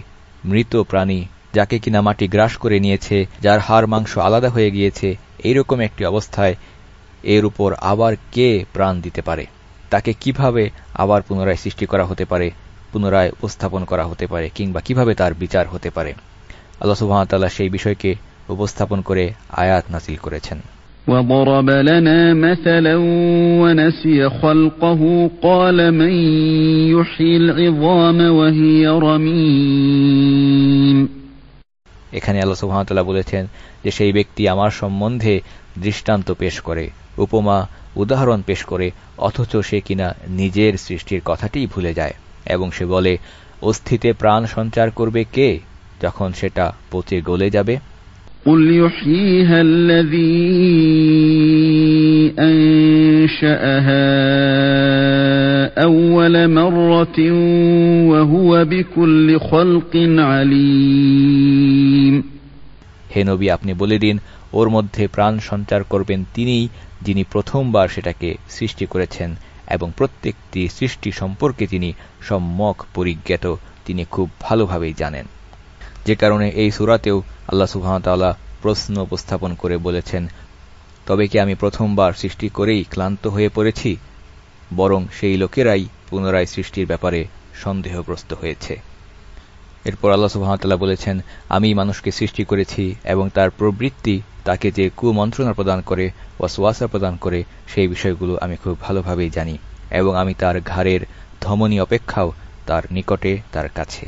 Speaker 1: মৃত প্রাণী যাকে কিনা মাটি গ্রাস করে নিয়েছে, যার হাড় মাংস আলাদা হয়ে গিয়েছে, এইরকম একটি অবস্থায় এর উপর আবার কে প্রাণ দিতে পারে? তাকে কিভাবে আবার পুনরায় সৃষ্টি করা হতে পারে পুনরায় উপস্থাপন করা হতে পারে কিংবা কিভাবে তার বিচার হতে পারে আল্লাহ সুবাহতাল্লাহ সেই বিষয়কে উপস্থাপন করে আয়াত নাসিল করেছেন
Speaker 2: وضرب لنا مثلا ونسي خلقه قال من يحيي العظام وهي رميم
Speaker 1: এখানে আল্লাহ সুহামতাল্লাহ বলেছেন যে সেই ব্যক্তি আমার সম্বন্ধে দৃষ্টান্ত পেশ করে উপমা উদাহরণ পেশ করে অথচ সে কিনা নিজের সৃষ্টির কথাটিই ভুলে যায় এবং সে বলে অস্থিতে প্রাণ সঞ্চার করবে কে যখন সেটা পচে গলে যাবে
Speaker 2: قل يحييها الذي أنشأها أول مرة وهو بكل خلق عليم
Speaker 1: হে নবী আপনি বলে দিন ওর মধ্যে প্রাণ সঞ্চার করবেন তিনিই যিনি প্রথমবার সেটাকে সৃষ্টি করেছেন এবং প্রত্যেকটি সৃষ্টি সম্পর্কে তিনি সম্যক পরিজ্ঞাত, তিনি খুব ভালোভাবেই জানেন। যে কারণে এই সুরাতেও আল্লাহ সুহামতাল্লাহ প্রশ্ন উপস্থাপন করে বলেছেন, তবে কি আমি প্রথমবার সৃষ্টি করেই ক্লান্ত হয়ে পড়েছি? বরং সেই লোকেরাই পুনরায় সৃষ্টির ব্যাপারে সন্দেহগ্রস্ত হয়েছে। এরপর আল্লাহ সুহামতাল্লাহ বলেছেন, আমি মানুষকে সৃষ্টি করেছি এবং তার প্রবৃত্তি তাকে যে কুমন্ত্রণা প্রদান করে, ওয়াসওয়াসা প্রদান করে, সেই বিষয়গুলো আমি খুব ভালোভাবেই জানি এবং আমি তার ঘাড়ের ধমনী অপেক্ষাও তার নিকটে, তার কাছে।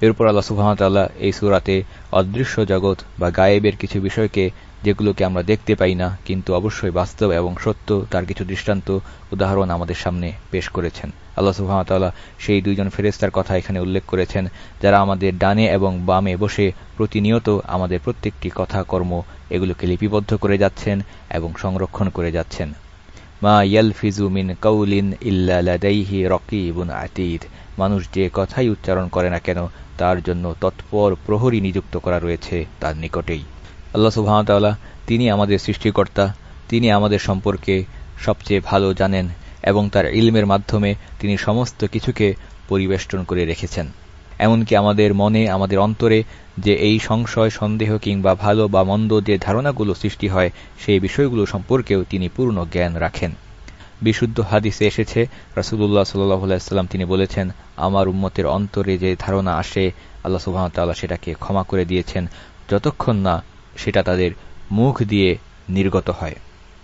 Speaker 1: এরপর আল্লাহ সুহামতাল্লাহ এই সুরাতে অদৃশ্য জগৎ বা গায়েবের কিছু বিষয়কে যেগুলোকে আমরা দেখতে পাই না, কিন্তু অবশ্যই বাস্তব এবং সত্য তার কিছু দৃষ্টান্ত উদাহরণ আমাদের সামনে পেশ করেছেন। আল্লাহ সুহামতাল্লাহ সেই দুইজন ফেরেস্তার কথা এখানে উল্লেখ করেছেন, যারা আমাদের ডানে এবং বামে বসে প্রতিনিয়ত আমাদের প্রত্যেকটি কথা কর্ম এগুলোকে লিপিবদ্ধ করে যাচ্ছেন এবং সংরক্ষণ করে যাচ্ছেন। মা ইয়ালফিজু মিন কৌলিন ইল্লাহি রকিবুন আতিদ। মানুষ যে কথাই উচ্চারণ করে না কেন, তার জন্য তৎপর প্রহরী নিযুক্ত করা রয়েছে তার নিকটেই। আল্লাহ সুহামতাল্লাহ তিনি আমাদের সৃষ্টিকর্তা, তিনি আমাদের সম্পর্কে সবচেয়ে ভালো জানেন এবং তার ইলমের মাধ্যমে তিনি সমস্ত কিছুকে পরিবেষ্টন করে রেখেছেন। এমনকি আমাদের মনে, আমাদের অন্তরে যে এই সংশয়, সন্দেহ কিংবা ভালো বা মন্দ যে ধারণাগুলো সৃষ্টি হয়, সেই বিষয়গুলো সম্পর্কেও তিনি পূর্ণ জ্ঞান রাখেন। বিশুদ্ধ হাদিসে এসেছে রাসুল্লাহ সাল্লাম তিনি বলেছেন, আমার উম্মতের অন্তরে যে ধারণা আসে, আল্লাহ সুবাহতাল্লাহ সেটাকে ক্ষমা করে দিয়েছেন। যতক্ষণ না সেটা তাদের মুখ দিয়ে নির্গত হয়।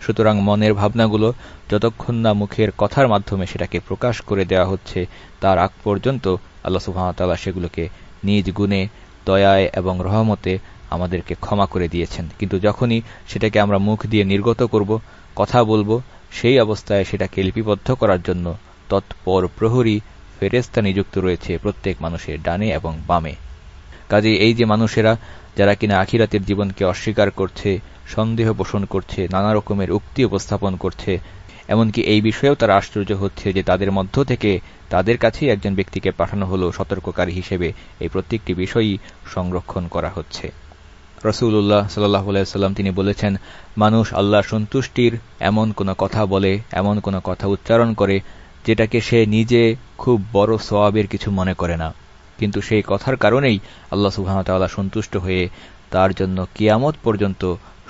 Speaker 1: সুতরাং মনের ভাবনাগুলো যতক্ষণ না মুখের কথার মাধ্যমে সেটাকে প্রকাশ করে দেওয়া হচ্ছে, তার আগ পর্যন্ত আল্লাহ সুহামতাল্লাহ সেগুলোকে নিজ গুণে, দয়ায় এবং রহমতে আমাদেরকে ক্ষমা করে দিয়েছেন। কিন্তু যখনই সেটাকে আমরা মুখ দিয়ে নির্গত করব, কথা বলব, সেই অবস্থায় সেটাকে লিপিবদ্ধ করার জন্য তৎপর প্রহরী ফেরেস্তা নিযুক্ত রয়েছে প্রত্যেক মানুষের ডানে এবং বামে। কাজে এই যে মানুষেরা যারা কিনা আখিরাতের জীবনকে অস্বীকার করছে, সন্দেহ পোষণ করছে, নানা রকমের উক্তি উপস্থাপন করছে, এমনকি এই বিষয়েও তারা আশ্চর্য হচ্ছে যে তাদের মধ্য থেকে তাদের কাছেই একজন ব্যক্তিকে পাঠানো হল সতর্ককারী হিসেবে। এই প্রত্যেকটি বিষয়ই সংরক্ষণ করা হচ্ছে। রসুল্লাহ সাল্লাহ সাল্লাম তিনি বলেছেন, মানুষ আল্লাহ সন্তুষ্টির এমন কোনো কথা বলে, এমন কোনো কথা উচ্চারণ করে, যেটাকে সে নিজে খুব বড় সোয়াবের কিছু মনে করে না। কিন্তু সেই কথার কারণেই আল্লাহ সুহামতাল্লাহ সন্তুষ্ট হয়ে তার জন্য কিয়ামত পর্যন্ত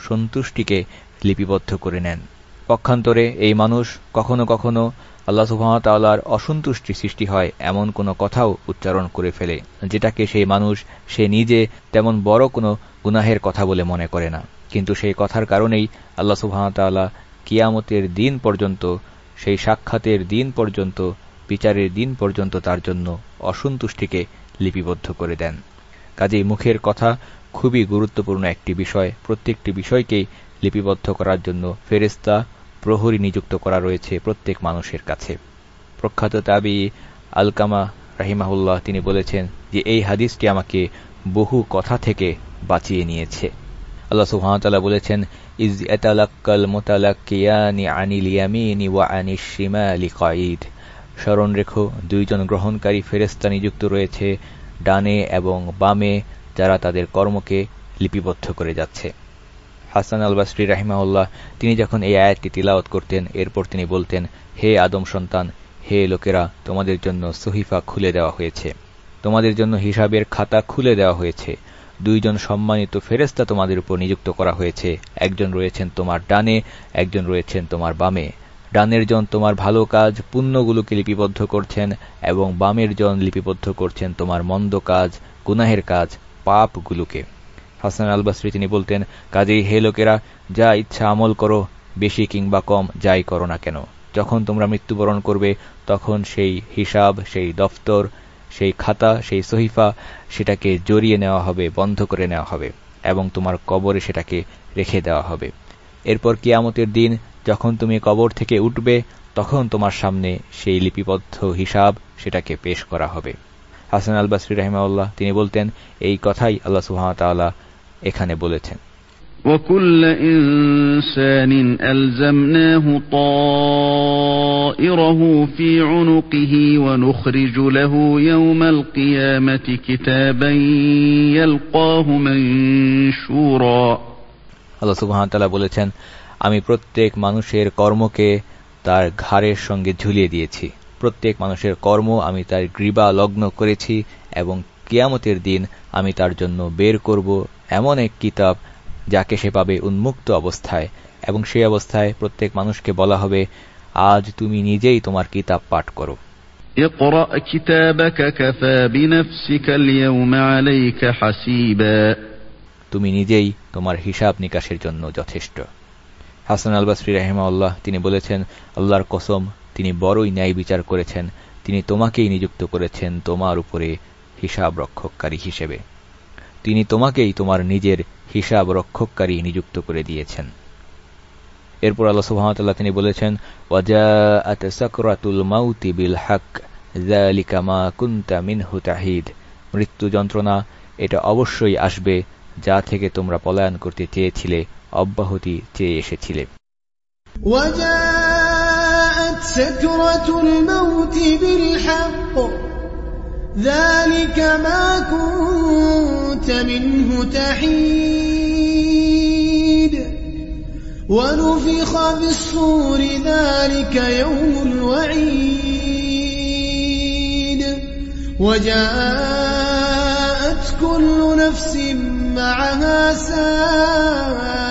Speaker 1: সন্তুষ্টিকে লিপিবদ্ধ করে নেন। পক্ষান্তরে এই মানুষ কখনো কখনো আল্লাহ সুহামতাল্লাহর অসন্তুষ্টি সৃষ্টি হয় এমন কোনো কথাও উচ্চারণ করে ফেলে, যেটাকে সেই মানুষ, সে নিজে তেমন বড় কোনো গুনাহের কথা বলে মনে করে না। কিন্তু সেই কথার কারণেই আল্লাহ সুহামতাল্লাহ কিয়ামতের দিন পর্যন্ত, সেই সাক্ষাতের দিন পর্যন্ত, বিচারের দিন পর্যন্ত তার জন্য অসন্তুষ্টিকে লিপিবদ্ধ করে দেন। কাজেই মুখের কথা খুবই গুরুত্বপূর্ণ একটি বিষয়। প্রত্যেকটি বিষয়কেই লিপিবদ্ধ করার জন্য ফেরেস্তা প্রহরী নিযুক্ত করা রয়েছে প্রত্যেক মানুষের কাছে। প্রখ্যাত তাবি আলকামা রাহিমাহুল্লাহ তিনি বলেছেন যে, এই হাদিসটি আমাকে বহু কথা থেকে বাঁচিয়ে নিয়েছে। আল্লাহ সুহামতাল্লাহ বলেছেন, ইজ এতালাক্কাল মোতালাক্কিয়ানি আনিল ইয়ামিনি ওয়া আনিস শিমালি কাঈদ স্মরণ রেখো, দুইজন গ্রহণকারী ফেরেস্তা নিযুক্ত রয়েছে ডানে এবং বামে, যারা তাদের কর্মকে লিপিবদ্ধ করে যাচ্ছে। হাসান আল বাসরি রাহিমাউল্লাহ তিনি যখন এই আয়াতটি তিলাওয়াত করতেন, এরপর তিনি বলতেন, হে আদম সন্তান, হে লোকেরা, তোমাদের জন্য সহিফা খুলে দেওয়া হয়েছে। তোমাদের জন্য হিসাবের খাতা খুলে দেওয়া হয়েছে। দুইজন সম্মানিত ফেরেস্তা তোমাদের উপর নিযুক্ত করা হয়েছে। একজন রয়েছেন তোমার ডানে, একজন রয়েছেন তোমার বামে। ডানের জন তোমার ভালো কাজ, পুণ্যগুলোকে লিপিবদ্ধ করছেন এবং বামের জন লিপিবদ্ধ করছেন তোমার মন্দ কাজ, গুনাহের কাজ, পাপগুলোকে। হাসান আলবাসরি তিনি বলতেন, কাজেই হে লোকেরা, যা ইচ্ছা আমল করো, বেশি কিংবা কম, যাই করো না কেন। যখন তোমরা মৃত্যুবরণ করবে, তখন সেই হিসাব, সেই দফতর, সেই খাতা, সেই সহিফা, সেটাকে জড়িয়ে নেওয়া হবে, বন্ধ করে নেওয়া হবে এবং তোমার কবরে সেটাকে রেখে দেওয়া হবে। এরপর কিয়ামতের দিন যখন তুমি কবর থেকে উঠবে তখন তোমার সামনে সেই লিপিবদ্ধ হিসাব সেটাকে পেশ করা হবে হাসান আল বাসরি রহমাউল্লাহ তিনি বলতেন এই কথাই আল্লাহ সুহামতাল্লাহ এখানে বলেছেন
Speaker 2: وكل إنسان ألزمناه طائره في عنقه ونخرج له يوم القيامة كتابا يلقاه منشورا
Speaker 1: আল্লাহ সুবহানাহু বলেছেন আমি প্রত্যেক মানুষের কর্মকে তার ঘাড়ের সঙ্গে ঝুলিয়ে দিয়েছি। প্রত্যেক মানুষের কর্ম আমি তার গ্রীবা লগ্ন করেছি এবং কিয়ামতের দিন আমি তার জন্য বের করব এমন এক কিতাব যাকে সে পাবে উন্মুক্ত অবস্থায় এবং সেই অবস্থায় প্রত্যেক মানুষকে বলা হবে আজ তুমি নিজেই তোমার কিতাব পাঠ করো। তুমি নিজেই তোমার হিসাব নিকাশের জন্য যথেষ্ট। হাসান আল বাসরি রাহিমাউল্লাহ তিনি বলেছেন, আল্লাহর কসম, তিনি বড়ই ন্যায় বিচার করেছেন। তিনি তোমাকেই নিযুক্ত করেছেন তোমার উপরে হিসাব রক্ষককারী হিসেবে। তিনি তোমাকেই তোমার নিজের হিসাব রক্ষককারী নিযুক্ত করে দিয়েছেন। এরপর আল্লাহ সুহামতাল্লাহ তিনি বলেছেন মাউতি বিল হক তাহিদ। মৃত্যু যন্ত্রণা, এটা অবশ্যই আসবে যা থেকে তোমরা পলায়ন করতে চেয়েছিলে অব্যাহতি চেয়ে এসেছিলে
Speaker 4: وجاءت سكرة الموت بالحق ذلك ما كنت منه تحيد ونفخ بالصور ذلك يوم الوعيد وجاءت كل نفس معها سائق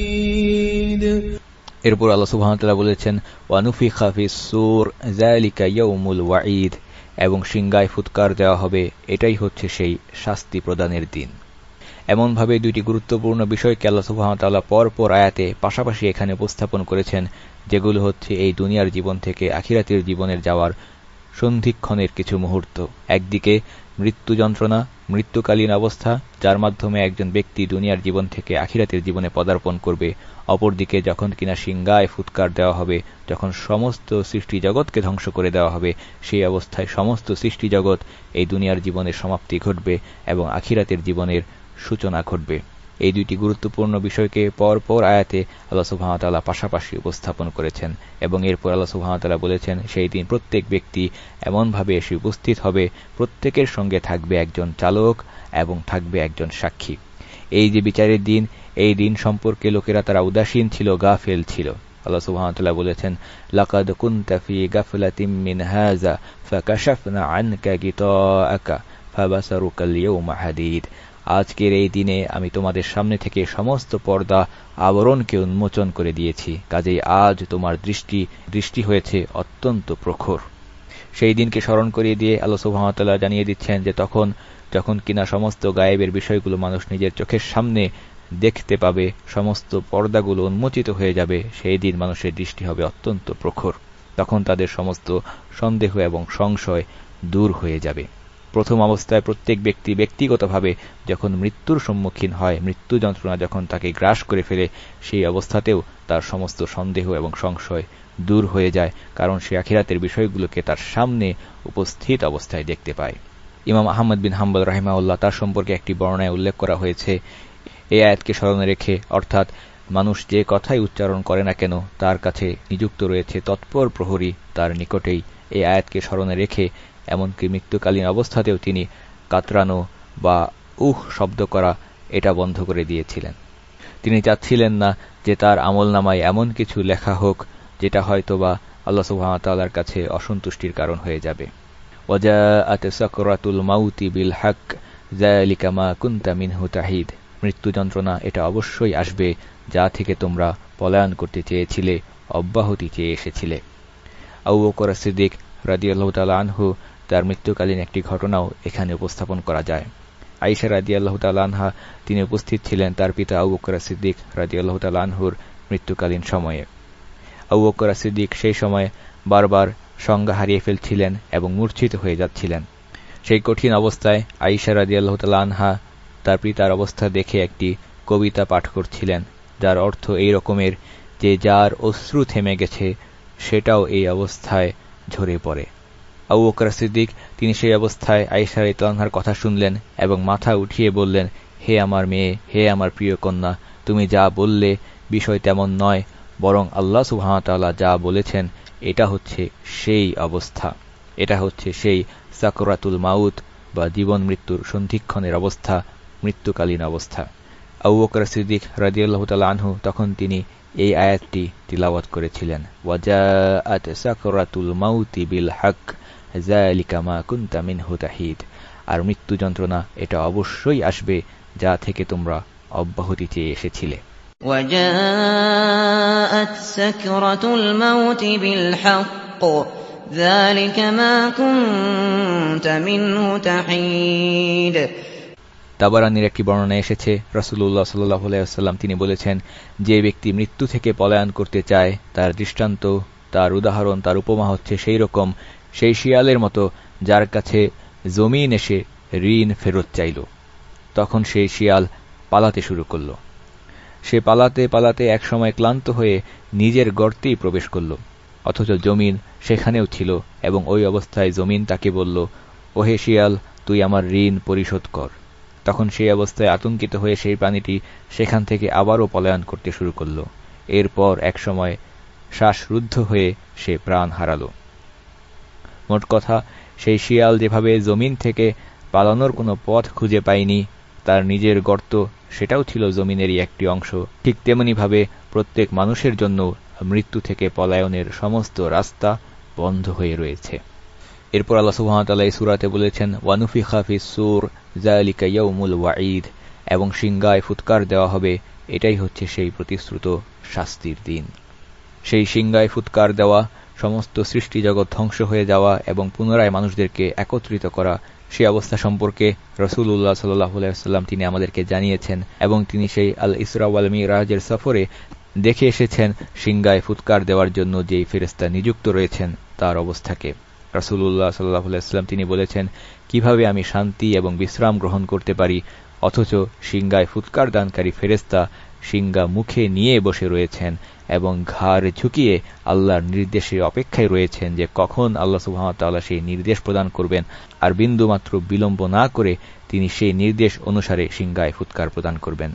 Speaker 1: এরপর আল্লাহ সুবহানাহু বলেছেন ওয়ানুফি খাফি সুর জায়ালিকা ইয়াউমুল ওয়াঈদ এবং সিংগায় ফুৎকার দেওয়া হবে, এটাই হচ্ছে সেই শাস্তি প্রদানের দিন। এমনভাবে দুইটি গুরুত্বপূর্ণ বিষয়কে আল্লাহ সুবহানাহু পর পর আয়াতে পাশাপাশি এখানে উপস্থাপন করেছেন, যেগুলো হচ্ছে এই দুনিয়ার জীবন থেকে আখিরাতের জীবনের যাওয়ার সন্ধিক্ষণের কিছু মুহূর্ত। একদিকে মৃত্যু যন্ত্রণা, মৃত্যুকালীন অবস্থা, যার মাধ্যমে একজন ব্যক্তি দুনিয়ার জীবন থেকে আখিরাতের জীবনে পদার্পণ করবে অপরদিকে যখন কিনা সিংগায় ফুৎকার দেওয়া হবে, যখন সমস্ত সৃষ্টি জগৎকে ধ্বংস করে দেওয়া হবে, সেই অবস্থায় সমস্ত সৃষ্টি জগৎ এই দুনিয়ার জীবনের সমাপ্তি ঘটবে এবং আখিরাতের জীবনের সূচনা ঘটবে। এই দুইটি গুরুত্বপূর্ণ বিষয়কে পর পর আয়াতে আল্লাহ সুহামতাল্লাহ পাশাপাশি উপস্থাপন করেছেন এবং এরপর আল্লাহ সুহামতাল্লাহ বলেছেন, সেই দিন প্রত্যেক ব্যক্তি এমনভাবে এসে উপস্থিত হবে, প্রত্যেকের সঙ্গে থাকবে একজন চালক এবং থাকবে একজন সাক্ষী। এই যে বিচারের দিন এই দিন সম্পর্কে লোকেরা তারা উদাসীন ছিল, গাফেল ছিল। আল্লাহ বলেছেন, লাকাদ কুনতা ফি গাফলাতিম মিন ফাকাশাফনা আনকা গিতাআকা ফাবাসারুকা আল-ইয়াওমা হাদীদ। আজকের এই দিনে আমি তোমাদের সামনে থেকে সমস্ত পর্দা আবরণকে উন্মোচন করে দিয়েছি। কাজেই আজ তোমার দৃষ্টি দৃষ্টি হয়েছে অত্যন্ত প্রখর। সেই দিনকে স্মরণ করিয়ে দিয়ে আল্লাহ সুহামতাল্লাহ জানিয়ে দিচ্ছেন যে তখন, যখন কিনা সমস্ত গায়েবের বিষয়গুলো মানুষ নিজের চোখের সামনে দেখতে পাবে, সমস্ত পর্দাগুলো উন্মোচিত হয়ে যাবে, সেই দিন মানুষের দৃষ্টি হবে অত্যন্ত প্রখর। তখন তাদের সমস্ত সন্দেহ এবং সংশয় দূর হয়ে যাবে। প্রথম অবস্থায় প্রত্যেক ব্যক্তি ব্যক্তিগতভাবে যখন মৃত্যুর সম্মুখীন হয়, মৃত্যু যন্ত্রণা যখন তাকে গ্রাস করে ফেলে, সেই অবস্থাতেও তার সমস্ত সন্দেহ এবং সংশয় দূর হয়ে যায়, কারণ সে আখিরাতের বিষয়গুলোকে তার সামনে উপস্থিত অবস্থায় দেখতে পায়। ইমাম আহমদ বিন হাম্বল রাহিমাউল্লাহ তার সম্পর্কে একটি বর্ণায় উল্লেখ করা হয়েছে এই আয়াতকে স্মরণে রেখে, অর্থাৎ মানুষ যে কথাই উচ্চারণ করে না কেন, তার কাছে নিযুক্ত রয়েছে তৎপর প্রহরী তার নিকটেই। এই আয়াতকে স্মরণে রেখে, এমনকি মৃত্যুকালীন অবস্থাতেও তিনি কাতরানো বা উহ শব্দ করা এটা বন্ধ করে দিয়েছিলেন। তিনি চাচ্ছিলেন না যে তার আমল নামায় এমন কিছু লেখা হোক, যেটা হয়তোবা আল্লাহ সুহামতাল্লার কাছে অসন্তুষ্টির কারণ হয়ে যাবে। ওজা আতে সাকরাতুল মাউতি বিল হক যালিকা মা কুনতা মিনহু তাহিদ। মৃত্যু যন্ত্রণা এটা অবশ্যই আসবে, যা থেকে তোমরা পলায়ন করতে চেয়েছিলে, অব্যাহতি চেয়ে এসেছিলে। আউ বকর সিদ্দিক রাদিয়াল্লাহ তাআলা আনহু তার মৃত্যুকালীন একটি ঘটনাও এখানে উপস্থাপন করা যায়। আইসা রাদি আল্লাহ আনহা তিনি উপস্থিত ছিলেন তার পিতা আউ বকর সিদ্দিক রাদি আল্লাহ আনহুর মৃত্যুকালীন সময়ে। আউ বকর সিদ্দিক সেই সময় বারবার সংজ্ঞা হারিয়ে ফেলছিলেন এবং মূর্ছিত হয়ে যাচ্ছিলেন। সেই কঠিন অবস্থায় আইসা রাদি আল্লাহ আনহা তার পিতার অবস্থা দেখে একটি কবিতা পাঠ করছিলেন, যার অর্থ এই রকমের যে যার অশ্রু থেমে গেছে, সেটাও এই অবস্থায় ঝরে পড়ে। আবু বকর সিদ্দিক, তিনি সেই অবস্থায় আইসার ইতলানহার কথা শুনলেন এবং মাথা উঠিয়ে বললেন, হে আমার মেয়ে, হে আমার প্রিয় কন্যা, তুমি যা বললে বিষয় তেমন নয়, বরং আল্লাহ সুহামতাল্লাহ যা বলেছেন, এটা হচ্ছে সেই অবস্থা। এটা হচ্ছে সেই সাকরাতুল মাউত বা জীবন মৃত্যুর সন্ধিক্ষণের অবস্থা মৃত্যুকালীন অবস্থা আবু বকর সিদ্দিক রাজিয়াল্লাহ তাল আনহু তখন তিনি এই আয়াতটি তিলাওয়াত করেছিলেন ওয়াজাআত সাকরাতুল মাউতি বিল হক যালিকা মা কুনতা মিনহু তাহিদ আর মৃত্যু যন্ত্রণা এটা অবশ্যই আসবে যা থেকে তোমরা অব্যাহতি চেয়ে এসেছিলে
Speaker 3: وجاءت سكرة الموت بالحق ذلك ما كنت منه تحيد
Speaker 1: তাবারানির একটি বর্ণনা এসেছে রসুল্লাহ সাল্লাহ আলাইসাল্লাম তিনি বলেছেন, যে ব্যক্তি মৃত্যু থেকে পলায়ন করতে চায়, তার দৃষ্টান্ত, তার উদাহরণ, তার উপমা হচ্ছে সেই রকম সেই শিয়ালের মতো, যার কাছে জমিন এসে ঋণ ফেরত চাইল। তখন সেই শিয়াল পালাতে শুরু করল। সে পালাতে পালাতে একসময় ক্লান্ত হয়ে নিজের গর্তেই প্রবেশ করল, অথচ জমিন সেখানেও ছিল এবং ওই অবস্থায় জমিন তাকে বলল, ওহে শিয়াল, তুই আমার ঋণ পরিশোধ কর। তখন সেই অবস্থায় আতঙ্কিত হয়ে সেই প্রাণীটি সেখান থেকে আবারও পলায়ন করতে শুরু করল। এরপর একসময় শ্বাসরুদ্ধ হয়ে সে প্রাণ হারাল। মোট কথা, সেই শিয়াল যেভাবে জমিন থেকে পালানোর কোনো পথ খুঁজে পায়নি, তার নিজের গর্ত সেটাও ছিল জমিনেরই একটি অংশ। ঠিক তেমনিভাবে প্রত্যেক মানুষের জন্য মৃত্যু থেকে পলায়নের সমস্ত রাস্তা বন্ধ হয়ে রয়েছে। এরপর আল্লাহ সুহামতাল্লাহ এই সুরাতে বলেছেন ওয়ানুফি খাফি সুর জায়ালিকা ইয়ৌমুল ওয়াঈদ এবং সিংগায় ফুৎকার দেওয়া হবে। এটাই হচ্ছে সেই প্রতিশ্রুত শাস্তির দিন। সেই সিংগায় ফুৎকার দেওয়া, সমস্ত সৃষ্টি জগৎ ধ্বংস হয়ে যাওয়া এবং পুনরায় মানুষদেরকে একত্রিত করা, সেই অবস্থা সম্পর্কে রসুল রসুল্লাহ সাল্লাম তিনি আমাদেরকে জানিয়েছেন এবং তিনি সেই আল ইসরা ইসরাওয়াল মিরাজের সফরে দেখে এসেছেন সিংগায় ফুৎকার দেওয়ার জন্য যেই ফেরেস্তা নিযুক্ত রয়েছেন, তার অবস্থাকে। রসুল্লাহ সাল্লাহাম তিনি বলেছেন, কীভাবে আমি শান্তি এবং বিশ্রাম গ্রহণ করতে পারি? অথচ সিংগায় ফুৎকার দানকারী ফেরেস্তা সিংগা মুখে নিয়ে বসে রয়েছেন এবং ঘাড় ঝুঁকিয়ে আল্লাহর নির্দেশে অপেক্ষায় রয়েছেন যে কখন আল্লাহ সুহামতাল্লাহ সেই নির্দেশ প্রদান করবেন। আর বিন্দুমাত্র বিলম্ব না করে তিনি সেই নির্দেশ অনুসারে সিংগায় ফুৎকার প্রদান করবেন।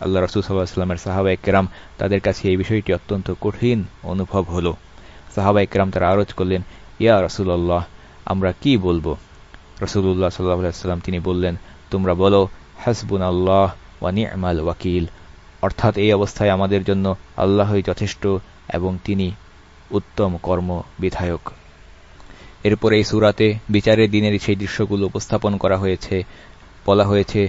Speaker 1: আল্লাহ রসুল সাল্লাহামের সাহাবাই কেরাম তাদের কাছে এই বিষয়টি অত্যন্ত কঠিন অনুভব হল। সাহাবাই কেরাম তারা আরজ করলেন ইয়া রসুল্লাহ আমরা কি বলব? রসুল্লাহ সাল্লাহাম তিনি বললেন, তোমরা বলো হাসবুন আল্লাহ ওয়ানি আমাল ওয়াকিল। অর্থাৎ এই অবস্থায় আমাদের জন্য আল্লাহই যথেষ্ট এবং তিনি উত্তম কর্ম বিধায়ক এরপরে এই সুরাতে বিচারের দিনের সেই দৃশ্যগুলো উপস্থাপন করা হয়েছে। বলা হয়েছে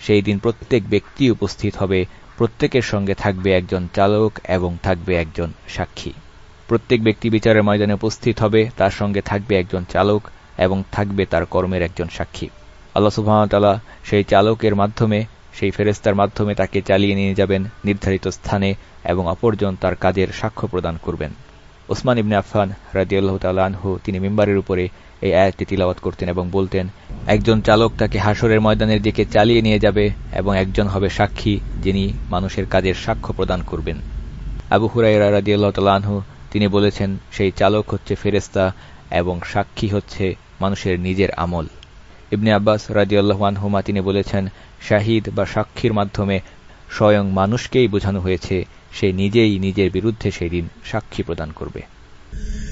Speaker 1: সেই দিন প্রত্যেক ব্যক্তি উপস্থিত হবে প্রত্যেকের সঙ্গে থাকবে একজন চালক এবং থাকবে একজন সাক্ষী। প্রত্যেক ব্যক্তি বিচারের ময়দানে উপস্থিত হবে, তার সঙ্গে থাকবে একজন চালক এবং থাকবে তার কর্মের একজন সাক্ষী। আল্লাহ সুহামতাল্লাহ সেই চালকের মাধ্যমে, সেই ফেরেস্তার মাধ্যমে তাকে চালিয়ে নিয়ে যাবেন নির্ধারিত স্থানে এবং অপরজন তার কাজের সাক্ষ্য প্রদান করবেন। ওসমান ইবনে আফফান রাজিউল্লাহ তাল্লাহু তিনি মেম্বারের উপরে এই আয়াতটি তিলাওয়াত করতেন এবং বলতেন, একজন চালক তাকে হাসরের ময়দানের দিকে চালিয়ে নিয়ে যাবে এবং একজন হবে সাক্ষী যিনি মানুষের কাজের সাক্ষ্য প্রদান করবেন। আবু হুরাইরা রাজিউল্লাহ তাল্লাহু তিনি বলেছেন, সেই চালক হচ্ছে ফেরেস্তা এবং সাক্ষী হচ্ছে মানুষের নিজের আমল। ইবনে আব্বাস রাজিউল্লাহ আনহুমা, তিনি বলেছেন, শাহিদ বা সাক্ষীর মাধ্যমে স্বয়ং মানুষকেই বোঝানো হয়েছে, সে নিজেই নিজের বিরুদ্ধে সেদিন সাক্ষী প্রদান করবে।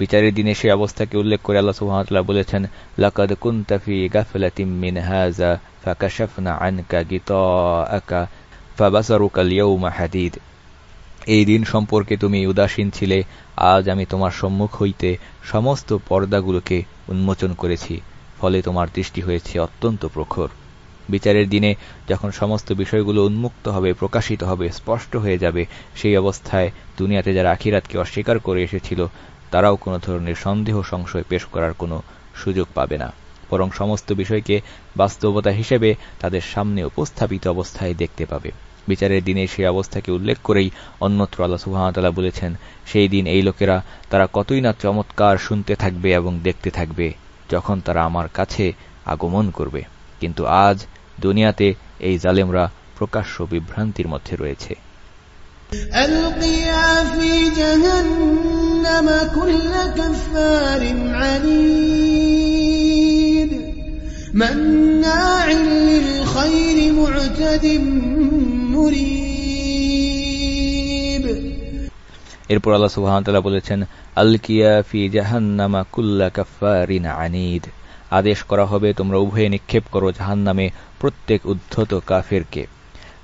Speaker 1: বিচারের দিনে সেই অবস্থাকে উল্লেখ করে আল্লাহ সুহামতাল্লাহ বলেছেন, লাকাদ কুন্তাফি গাফলাতিম মিন হাজা ফাকাশাফনা আনকা গিতাআকা ফাবাসারুকা আল-ইয়াউমা হাদিদ। এই দিন সম্পর্কে তুমি উদাসীন ছিলে, আজ আমি তোমার সম্মুখ হইতে সমস্ত পর্দাগুলোকে উন্মোচন করেছি, ফলে তোমার দৃষ্টি হয়েছে অত্যন্ত প্রখর। বিচারের দিনে যখন সমস্ত বিষয়গুলো উন্মুক্ত হবে, প্রকাশিত হবে, স্পষ্ট হয়ে যাবে, সেই অবস্থায় দুনিয়াতে যারা আখিরাতকে অস্বীকার করে এসেছিল তারাও কোনো ধরনের সন্দেহ সংশয় পেশ করার কোনো সুযোগ পাবে না। বরং সমস্ত বিষয়কে বাস্তবতা হিসেবে তাদের সামনে উপস্থাপিত অবস্থায় দেখতে পাবে। বিচারের দিনে সেই অবস্থাকে উল্লেখ করেই অন্যত্র আল্লাহ সুহামতাল্লাহ বলেছেন, সেই দিন এই লোকেরা তারা কতই না চমৎকার শুনতে থাকবে এবং দেখতে থাকবে, যখন তারা আমার কাছে আগমন করবে। কিন্তু আজ দুনিয়াতে এই জালেমরা প্রকাশ্য বিভ্রান্তির মধ্যে রয়েছে।
Speaker 4: ألقيا في جهنم كل كفار عنيد مناع للخير معتد مريب
Speaker 1: এরপর আল্লাহ সুবহানাহু বলেছেন আলকিয়া ফি জাহান্নামা কুল্লা কাফারিন আনিদ আদেশ করা হবে তোমরা উভয়ে নিক্ষেপ করো জাহান্নামে প্রত্যেক উদ্ধত কাফেরকে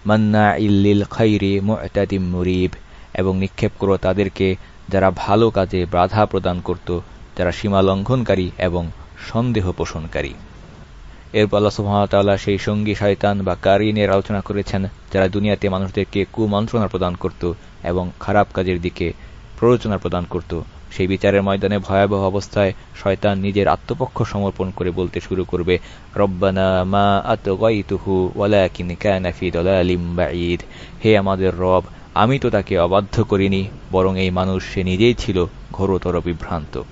Speaker 1: মান্না ইল্লিল খাইরি মুতাদিম মুরিব এবং নিক্ষেপ করো তাদেরকে যারা ভালো কাজে বাধা প্রদান করত, যারা সীমা লঙ্ঘনকারী এবং সন্দেহ পোষণকারী। এরপর আল্লাহ সুহামতাল্লাহ সেই সঙ্গী শয়তান বা কারিনের আলোচনা করেছেন, যারা দুনিয়াতে মানুষদেরকে কুমন্ত্রণা প্রদান করত এবং খারাপ কাজের দিকে প্ররোচনা প্রদান করত। সেই বিচারের ময়দানে ভয়াবহ অবস্থায় শয়তান নিজের আত্মপক্ষ সমর্পণ করে বলতে শুরু করবে হে আমাদের রব, আমি তো তাকে অবাধ্য করিনি, বরং এই মানুষ সে নিজেই ছিল ঘোরতর বিভ্রান্ত।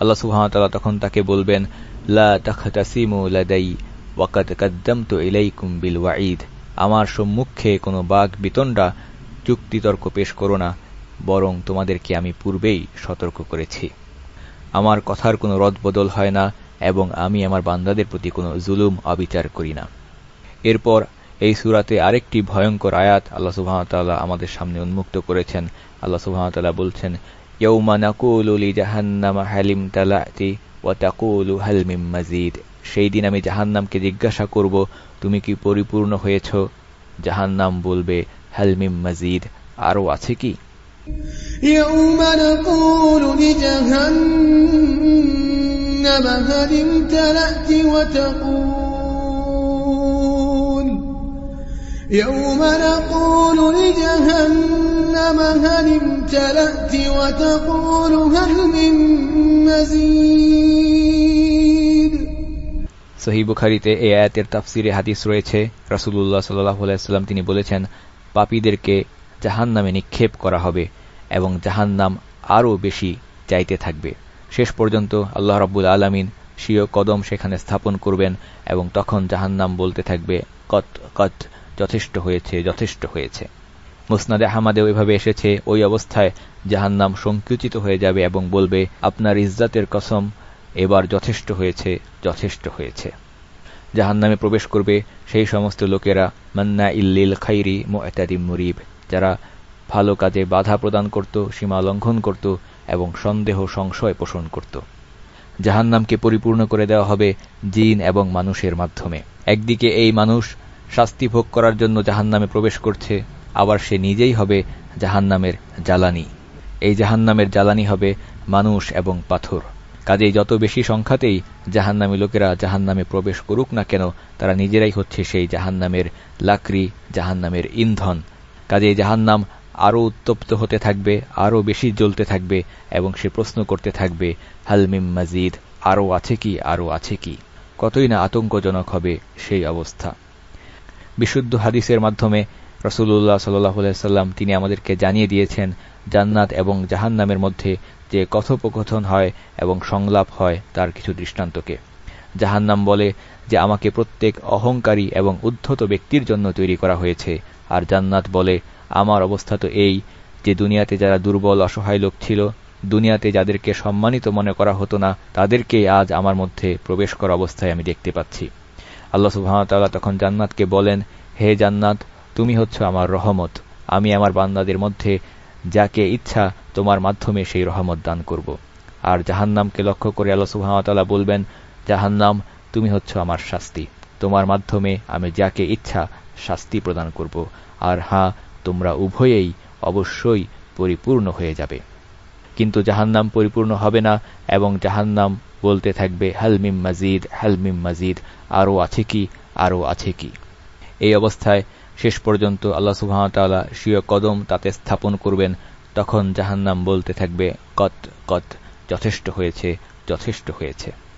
Speaker 1: আল্লাহ সুবহানাহু তখন তাকে বলবেন, লা ইলাইকুম বিল ওয়াঈদ। আমার সম্মুখে কোনো বাঘ বিতণ্ডা যুক্তিতর্ক পেশ করো না। বরং তোমাদেরকে আমি পূর্বেই সতর্ক করেছি। আমার কথার কোনো রদবদল হয় না এবং আমি আমার বান্দাদের প্রতি কোনো জুলুম অবিচার করি না। এরপর এই সুরাতে আরেকটি ভয়ঙ্কর আয়াত আল্লাহ সুবাহতাল্লাহ আমাদের সামনে উন্মুক্ত করেছেন। আল্লাহ সুবাহতাল্লাহ বলছেন মাজিদ সেই দিন আমি জাহান্নামকে জিজ্ঞাসা করব, তুমি কি পরিপূর্ণ হয়েছ? জাহান্নাম বলবে হালমিম মাজিদ আরও আছে কি?
Speaker 4: يوم نقول لجهنم هل امتلأت وتقول يوم نقول لجهنم هل امتلأت وتقول هل من مزيد
Speaker 1: সহি বুখারিতে এই আয়াতের তাফসিরে হাদিস রয়েছে রাসুলুল্লাহ সাল্লাম তিনি বলেছেন পাপীদেরকে জাহান নামে নিক্ষেপ করা হবে এবং জাহান নাম আরও বেশি চাইতে থাকবে। শেষ পর্যন্ত আল্লাহ রাব্বুল আলমিন স্বীয় কদম সেখানে স্থাপন করবেন এবং তখন জাহান্নাম বলতে থাকবে, কত কত যথেষ্ট হয়েছে যথেষ্ট হয়েছে। মুসনাদে আহমাদেও এভাবে এসেছে, ওই অবস্থায় জাহান্নাম সংকুচিত হয়ে যাবে এবং বলবে, আপনার ইজ্জাতের কসম এবার যথেষ্ট হয়েছে যথেষ্ট হয়েছে জাহান্নামে প্রবেশ করবে সেই সমস্ত লোকেরা, মান্না ইল্লিল খাইরি মোয়াতাদিম মুরিব। যারা ভালো কাজে বাধা প্রদান করত, সীমা লঙ্ঘন করত এবং সন্দেহ সংশয় পোষণ করত। জাহান্নামকে পরিপূর্ণ করে দেওয়া হবে জিন এবং মানুষের মাধ্যমে। একদিকে এই মানুষ শাস্তি ভোগ করার জন্য জাহান্নামে প্রবেশ করছে, আবার সে নিজেই হবে জাহান্নামের জ্বালানি। এই জাহান্নামের জ্বালানি হবে মানুষ এবং পাথর। কাজেই যত বেশি সংখ্যাতেই জাহান্নামী লোকেরা জাহান্নামে প্রবেশ করুক না কেন, তারা নিজেরাই হচ্ছে সেই জাহান্নামের লাকড়ি, জাহান্নামের ইন্ধন। কাজেই জাহান্নাম আরও উত্তপ্ত হতে থাকবে, আরও বেশি জ্বলতে থাকবে এবং সে প্রশ্ন করতে থাকবে হালমিম মাজিদ, আরও আছে কি, আরও আছে কি? কতই না আতঙ্কজনক হবে সেই অবস্থা। বিশুদ্ধ হাদিসের মাধ্যমে রসুল্লাহ সাল্লাহ সাল্লাম তিনি আমাদেরকে জানিয়ে দিয়েছেন, জান্নাত এবং জাহান্নামের মধ্যে যে কথোপকথন হয় এবং সংলাপ হয় তার কিছু দৃষ্টান্তকে। জাহান্নাম বলে যে, আমাকে প্রত্যেক অহংকারী এবং উদ্ধত ব্যক্তির জন্য তৈরি করা হয়েছে আর জান্নাত বলে, আমার অবস্থা তো এই যে দুনিয়াতে যারা দুর্বল, অসহায় লোক ছিল, দুনিয়াতে যাদেরকে সম্মানিত মনে করা হতো না, তাদেরকে আজ আমার মধ্যে প্রবেশ করা অবস্থায় আমি দেখতে পাচ্ছি। আল্লাহ সুহামতাল্লাহ তখন জান্নাতকে বলেন, হে জান্নাত, তুমি হচ্ছ আমার রহমত। আমি আমার বান্দাদের মধ্যে যাকে ইচ্ছা তোমার মাধ্যমে সেই রহমত দান করব। আর জাহান্নামকে লক্ষ্য করে আল্লাহ সুহামতাল্লাহ বলবেন, জাহান্নাম, তুমি হচ্ছ আমার শাস্তি। তোমার মাধ্যমে আমি যাকে ইচ্ছা শাস্তি প্রদান করব। আর হ্যাঁ তোমরা উভয়েই অবশ্যই পরিপূর্ণ হয়ে যাবে। কিন্তু জাহান্নাম পরিপূর্ণ হবে না, এবং জাহান্নাম বলতে থাকবে হালমিম মাজিদ হালমিম মাজিদ, আরও আছে কি, আরও আছে কি? এই অবস্থায় শেষ পর্যন্ত আল্লাহ সুহামতাল্লাহ স্বীয় কদম তাতে স্থাপন করবেন। তখন জাহান্নাম বলতে থাকবে কত কত যথেষ্ট হয়েছে যথেষ্ট হয়েছে।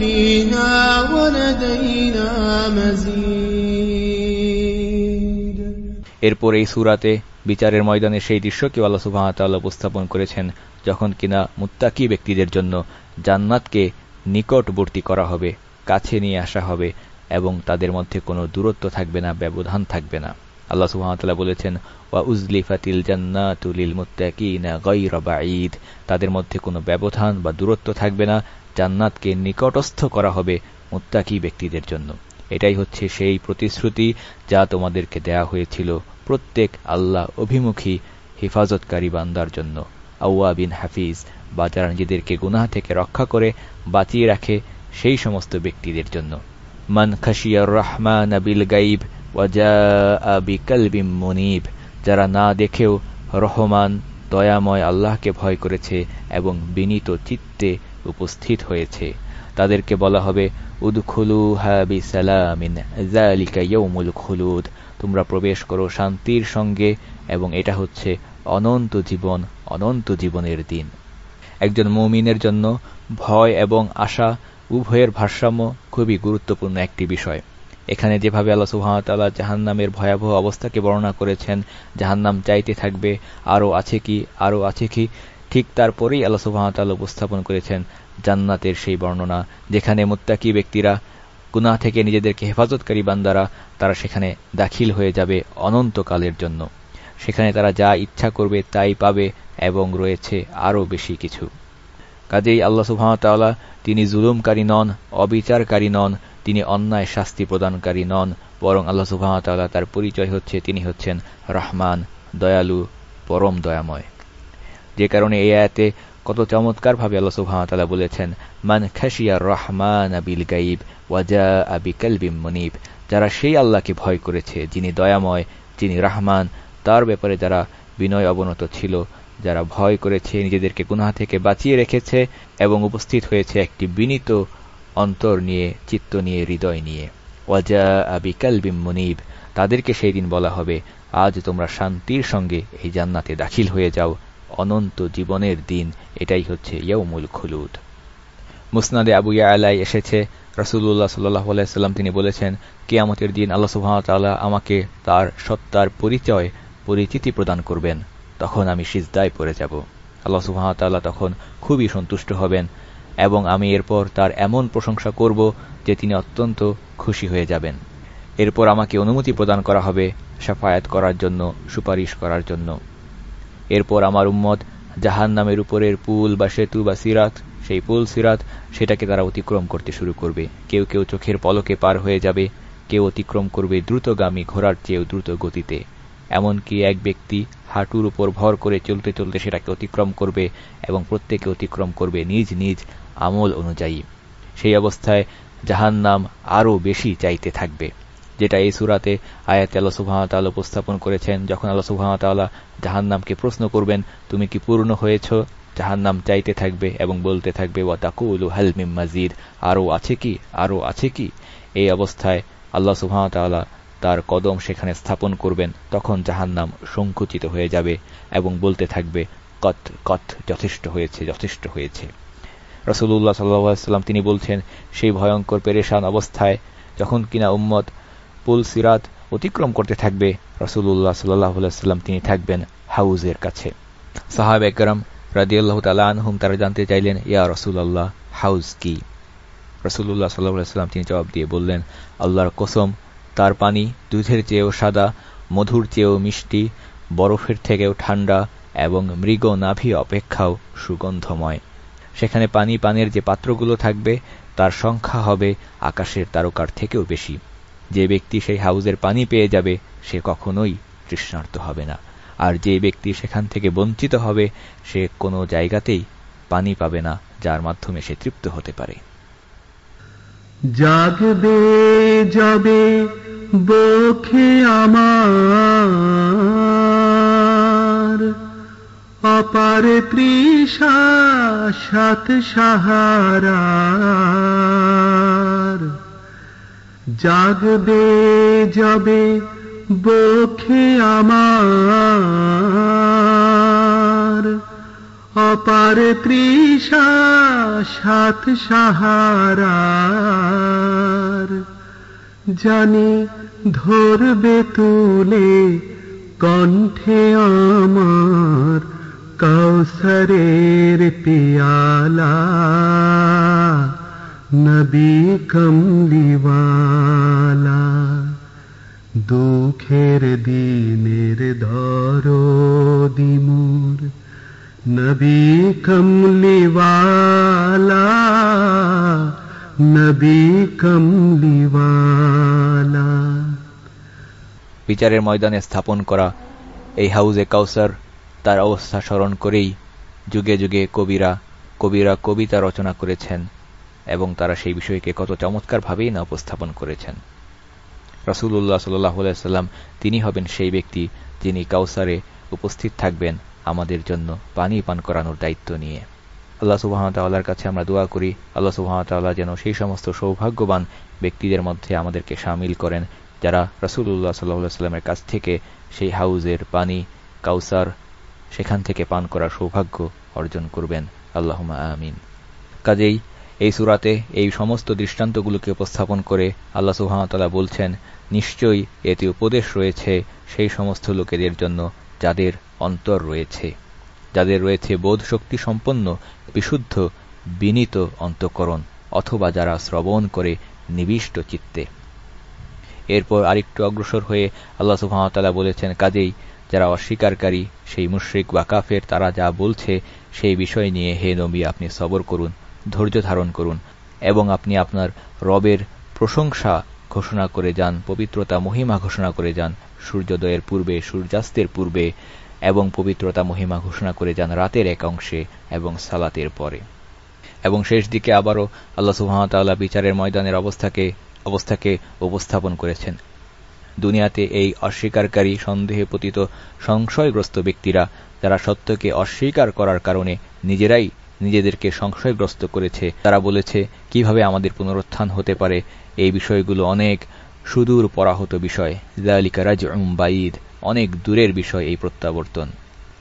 Speaker 4: فيها ولدينا مزيد
Speaker 1: এরপর এই সুরাতে বিচারের ময়দানে সেই দৃশ্যকে আল্লাহ সুবাহতাল্লাহ উপস্থাপন করেছেন যখন কিনা মুত্তাকি ব্যক্তিদের জন্য জান্নাতকে নিকটবর্তী করা হবে কাছে নিয়ে আসা হবে এবং তাদের মধ্যে কোনো দূরত্ব থাকবে না ব্যবধান থাকবে না আল্লাহ সুহামতাল্লাহ বলেছেন ওয়া উজলিফাতিল জান্নাতুলিল মুত্তাকিনা গায়রা বাঈদ তাদের মধ্যে কোনো ব্যবধান বা দূরত্ব থাকবে না জান্নাতকে নিকটস্থ করা হবে মুত্তাকি ব্যক্তিদের জন্য। এটাই হচ্ছে সেই প্রতিশ্রুতি যা তোমাদেরকে দেয়া হয়েছিল প্রত্যেক আল্লাহ অভিমুখী হেফাজতকারী বান্দার জন্য। আউয়া বিন হাফিজ বা যারা নিজেদেরকে গুনাহ থেকে রক্ষা করে বাঁচিয়ে রাখে সেই সমস্ত ব্যক্তিদের জন্য। মান খাসিয়ার রহমান আবিল গাইব মনিব, যারা না দেখেও রহমান, দয়াময় আল্লাহকে ভয় করেছে এবং বিনীত চিত্তে উপস্থিত হয়েছে। তাদেরকে বলা হবে, উদখুলু হাবি সালামিন ইয়ৌমুল খুলুদ। তোমরা প্রবেশ করো শান্তির সঙ্গে এবং এটা হচ্ছে অনন্ত জীবন, অনন্ত জীবনের দিন। একজন মৌমিনের জন্য ভয় এবং আশা, উভয়ের ভারসাম্য খুবই গুরুত্বপূর্ণ একটি বিষয়। এখানে যেভাবে আল্লাহ সুহামতাল্লাহ জাহান্নামের ভয়াবহ অবস্থাকে বর্ণনা করেছেন, জাহান্নাম চাইতে থাকবে, আরও আছে কি, আরও আছে কি ঠিক তারপরেই আল্লাহ সুহামতাল্লাহ উপস্থাপন করেছেন জান্নাতের সেই বর্ণনা, যেখানে মুত্তাকি ব্যক্তিরা গুনাহ থেকে নিজেদেরকে হেফাজতকারী বান্দারা, তারা সেখানে দাখিল হয়ে যাবে অনন্তকালের জন্য। সেখানে তারা যা ইচ্ছা করবে তাই পাবে এবং রয়েছে আরও বেশি কিছু। কাজেই আল্লাহ সুহামতাল্লাহ তিনি জুলুমকারী নন, অবিচারকারী নন, তিনি অন্যায় শাস্তি প্রদানকারী নন, বরং আল্লাহ সুবাহতাল্লাহ তার পরিচয় হচ্ছে তিনি হচ্ছেন রহমান, দয়ালু, পরম দয়াময়। যে কারণে এই আয়াতে কত চমৎকারভাবে আল্লাহ সুবাহতাল্লাহ বলেছেন, মান খাসিয়া রহমান আবিল গাইব ওয়াজা আবি কালবিম মনিব। যারা সেই আল্লাহকে ভয় করেছে, যিনি দয়াময়, যিনি রহমান, তার ব্যাপারে যারা বিনয় অবনত ছিল, যারা ভয় করেছে, নিজেদেরকে গুনাহ থেকে বাঁচিয়ে রেখেছে এবং উপস্থিত হয়েছে একটি বিনীত অন্তর নিয়ে, চিত্ত নিয়ে, হৃদয় নিয়ে। ওয়াজা আবি কালবিম মনিব। তাদেরকে সেই দিন বলা হবে, আজ তোমরা শান্তির সঙ্গে এই জান্নাতে দাখিল হয়ে যাও। অনন্ত জীবনের দিন, এটাই হচ্ছে ইয়ৌমুল খুলুদ। মুসনাদে আবু আলাই এসেছে রসুল্লাহ সাল্লাহ আলাইসাল্লাম তিনি বলেছেন, কেয়ামতের দিন আল্লাহ সুহামতাল্লাহ আমাকে তার সত্তার পরিচয়, পরিচিতি প্রদান করবেন। তখন আমি সিজদায় পড়ে যাব। আল্লাহ সুহামতাল্লাহ তখন খুবই সন্তুষ্ট হবেন এবং আমি এরপর তার এমন প্রশংসা করব যে তিনি অত্যন্ত খুশি হয়ে যাবেন। এরপর আমাকে অনুমতি প্রদান করা হবে, সাফায়াত করার জন্য, সুপারিশ করার জন্য। এরপর আমার উম্মত জাহান নামের উপরের পুল বা সেতু বা সিরাত, সেই পুল, সিরাত, সেটাকে তারা অতিক্রম করতে শুরু করবে। কেউ কেউ চোখের পলকে পার হয়ে যাবে, কেউ অতিক্রম করবে দ্রুতগামী ঘোড়ার চেয়েও দ্রুত গতিতে। এমনকি এক ব্যক্তি হাঁটুর উপর ভর করে চলতে চলতে সেটাকে অতিক্রম করবে এবং প্রত্যেকে অতিক্রম করবে নিজ নিজ আমল অনুযায়ী। সেই অবস্থায় জাহান্নাম আরও বেশি চাইতে থাকবে। যেটা এই সুরাতে আয়াত আল্লাহ সুবাহতাল উপস্থাপন করেছেন, যখন আল্লাহ জাহান নামকে প্রশ্ন করবেন, তুমি কি পূর্ণ হয়েছ? জাহান নাম চাইতে থাকবে এবং বলতে থাকবে ওয়াতাকুল হালমিম মাজিদ। আরও আছে কি? আরও আছে কি? এই অবস্থায় আল্লাহ সুবাহতাল্লাহ তার কদম সেখানে স্থাপন করবেন, তখন জাহান্নাম সংকুচিত হয়ে যাবে এবং বলতে থাকবে, কত কত যথেষ্ট হয়েছে যথেষ্ট হয়েছে। রসুল্লাহ সাল্লাম তিনি বলছেন, সেই ভয়ঙ্কর পেরেশান অবস্থায় যখন কিনা উম্মত পুল সিরাত অতিক্রম করতে থাকবে। রসুল্লাহ সাল্লাহ সাল্লাম তিনি থাকবেন হাউজের কাছে। সাহাব একরম রাজিউল্লাহ তালা আনহুম তারা জানতে চাইলেন, ইয়া রসুল্লাহ হাউজ কি? রসুল্লাহ সাল্লাহ সাল্লাম তিনি জবাব দিয়ে বললেন, আল্লাহর কসম, তার পানি দুধের চেয়েও সাদা, মধুর চেয়েও মিষ্টি, বরফের থেকেও ঠান্ডা এবং মৃগ নাভি অপেক্ষাও সুগন্ধময়। সেখানে পানি পানের যে পাত্রগুলো থাকবে, তার সংখ্যা হবে আকাশের তারকার থেকেও বেশি। যে ব্যক্তি সেই হাউজের পানি পেয়ে যাবে, সে কখনোই তৃষ্ণার্ত হবে না। আর যে ব্যক্তি সেখান থেকে বঞ্চিত হবে, সে কোনো জায়গাতেই পানি পাবে না, যার মাধ্যমে সে তৃপ্ত হতে পারে।
Speaker 5: জাগবে যাবে বখে আমার, অপার তৃষা সাত সাহারার। জাগবে যাবে বখে আমার। অপার তৃষা সাত সাহারার। জানি ধরবে তুলে কণ্ঠে আমার কৌসরের পিয়ালা। নবী কমলিওয়ালা, দুঃখের দিনের ধরো দিমুর নবী কমলিওয়ালা নবী কমলিওয়ালা।
Speaker 1: বিচারের ময়দানে স্থাপন করা এই হাউজে কাউসার তার অবস্থা স্মরণ করেই যুগে যুগে কবিরা কবিরা কবিতা রচনা করেছেন। এবং তারা সেই বিষয়কে কত চমৎকারভাবেই না উপস্থাপন করেছেন। রসুল্লাহ সাল্লাহ সাল্লাম তিনি হবেন সেই ব্যক্তি যিনি কাউসারে উপস্থিত থাকবেন আমাদের জন্য পানি পান করানোর দায়িত্ব নিয়ে। আল্লাহ সুবাহতাল্লাহর কাছে আমরা দোয়া করি, আল্লাহ সুবাহতাল্লাহ যেন সেই সমস্ত সৌভাগ্যবান ব্যক্তিদের মধ্যে আমাদেরকে সামিল করেন যারা রসুল্লাহ সাল্লাহ সাল্লামের কাছ থেকে সেই হাউজের পানি, কাউসার সেখান থেকে পান করার সৌভাগ্য অর্জন করবেন। আল্লাহ আমিন। কাজেই এই সুরাতে এই সমস্ত দৃষ্টান্তগুলোকে উপস্থাপন করে আল্লাহ সুহামতাল্লাহ বলছেন, নিশ্চয়ই এতে উপদেশ রয়েছে সেই সমস্ত লোকেদের জন্য যাদের অন্তর রয়েছে, যাদের রয়েছে বোধ শক্তি সম্পন্ন, বিশুদ্ধ, বিনীত অন্তকরণ অথবা যারা শ্রবণ করে নিবিষ্ট চিত্তে। এরপর আরেকটু অগ্রসর হয়ে আল্লাহ সুহামতাল্লাহ বলেছেন, কাজেই যারা অস্বীকারী, সেই মুশ্রিক বা কাফের, তারা যা বলছে সেই বিষয় নিয়ে হে নবী, আপনি সবর করুন। ধৈর্য ধারণ করুন এবং আপনি আপনার রবের প্রশংসা ঘোষণা করে যান, পবিত্রতা মহিমা ঘোষণা করে যান, সূর্যোদয়ের পূর্বে, সূর্যাস্তের পূর্বে এবং পবিত্রতা মহিমা ঘোষণা করে যান রাতের এক অংশে এবং সালাতের পরে। এবং শেষ দিকে আবারও আল্লাহ সুহামতাল্লাহ বিচারের ময়দানের অবস্থাকে অবস্থাকে উপস্থাপন করেছেন। দুনিয়াতে এই অস্বীকারী, সন্দেহে পতিত, সংশয়গ্রস্ত ব্যক্তিরা, যারা সত্যকে অস্বীকার করার কারণে নিজেরাই নিজেদেরকে সংশয়গ্রস্ত করেছে। তারা বলেছে, কীভাবে আমাদের পুনরুত্থান হতে পারে? এই বিষয়গুলো অনেক সুদূর পরাহত বিষয়। জালিকা রাজ অনেক দূরের বিষয় এই প্রত্যাবর্তন।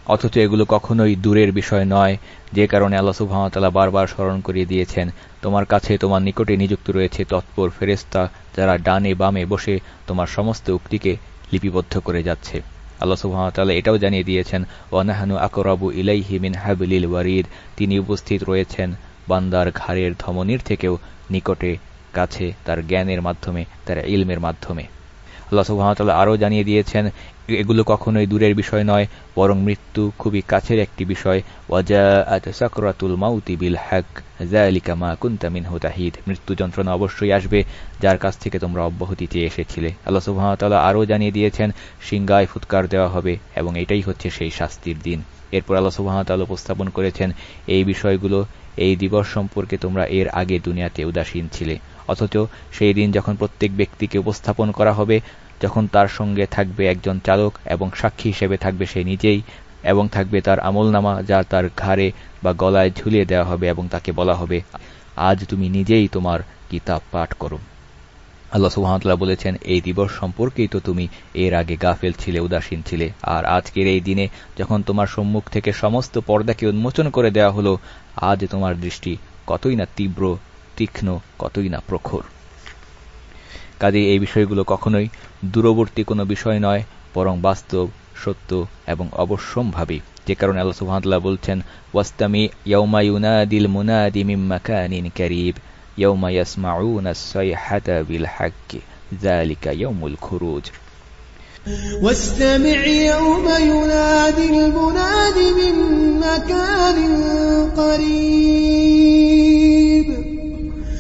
Speaker 1: অথচ এগুলো কখনোই দূরের বিষয় নয়। যে কারণে আল্লাহ সুহামতাল্লাহ বারবার স্মরণ করিয়ে দিয়েছেন, তোমার কাছে তোমার নিকটে নিযুক্ত রয়েছে তৎপর ফেরেস্তা যারা ডানে বামে বসে তোমার সমস্ত উক্তিকে লিপিবদ্ধ করে যাচ্ছে। আল্লাহ সুহামতাল্লাহ এটাও জানিয়ে দিয়েছেন ওয়ানাহানু আকরাবু ইলাইহি মিন হাবিলিল ওয়ারিদ তিনি উপস্থিত রয়েছেন বান্দার ঘাড়ের ধমনির থেকেও নিকটে কাছে তার জ্ঞানের মাধ্যমে, তার ইলমের মাধ্যমে। আল্লাহ সুহামতাল্লাহ আরও জানিয়ে দিয়েছেন এগুলো কখনোই দূরের বিষয় নয়, বরং মৃত্যু খুবই কাছের একটি বিষয়। সাকরাতুল মাউতি বিল হ্যাক জালিকা কুন্তামিন হুতাহিদ মৃত্যু যন্ত্রণা অবশ্যই আসবে, যার কাছ থেকে তোমরা অব্যাহতি চেয়ে এসেছিলে। আল্লাহ সুহামতাল্লাহ আরও জানিয়ে দিয়েছেন সিংগায় ফুৎকার দেওয়া হবে, এবং এটাই হচ্ছে সেই শাস্তির দিন। এরপর আল্লাহ সুবাহতাল উপস্থাপন করেছেন, এই বিষয়গুলো, এই দিবস সম্পর্কে তোমরা এর আগে দুনিয়াতে উদাসীন ছিলে। অথচ সেই দিন যখন প্রত্যেক ব্যক্তিকে উপস্থাপন করা হবে যখন তার সঙ্গে থাকবে একজন চালক এবং সাক্ষী হিসেবে থাকবে সে নিজেই, এবং থাকবে তার আমলনামা যা তার ঘাড়ে বা গলায় ঝুলিয়ে দেওয়া হবে এবং তাকে বলা হবে, আজ তুমি নিজেই তোমার কিতাব পাঠ করো। আল্লাহ সুহামতাল্লাহ বলেছেন, এই দিবস সম্পর্কেই তো তুমি এর আগে গাফেল ছিলে, উদাসীন ছিলে। আর আজকের এই দিনে যখন তোমার সম্মুখ থেকে সমস্ত পর্দাকে উন্মোচন করে দেওয়া হলো, আজ তোমার দৃষ্টি কতই না তীব্র, তীক্ষ্ণ, কতই না প্রখর। কাজে এই বিষয়গুলো কখনোই দূরবর্তী কোনো বিষয় নয় বরং বাস্তব সত্য এবং অবশ্যম্ভাবী যে কারণে আল্লাহ সুহামতাল্লাহ বলছেন ওয়াস্তামি ইয়ৌমা ইউনাদিল মুনাদি মিম্মাকানিন ক্যারিব يوم يسمعون الصيحة بالحق ذلك يوم الخروج
Speaker 4: واستمع يوم ينادي المناد من مكان قريب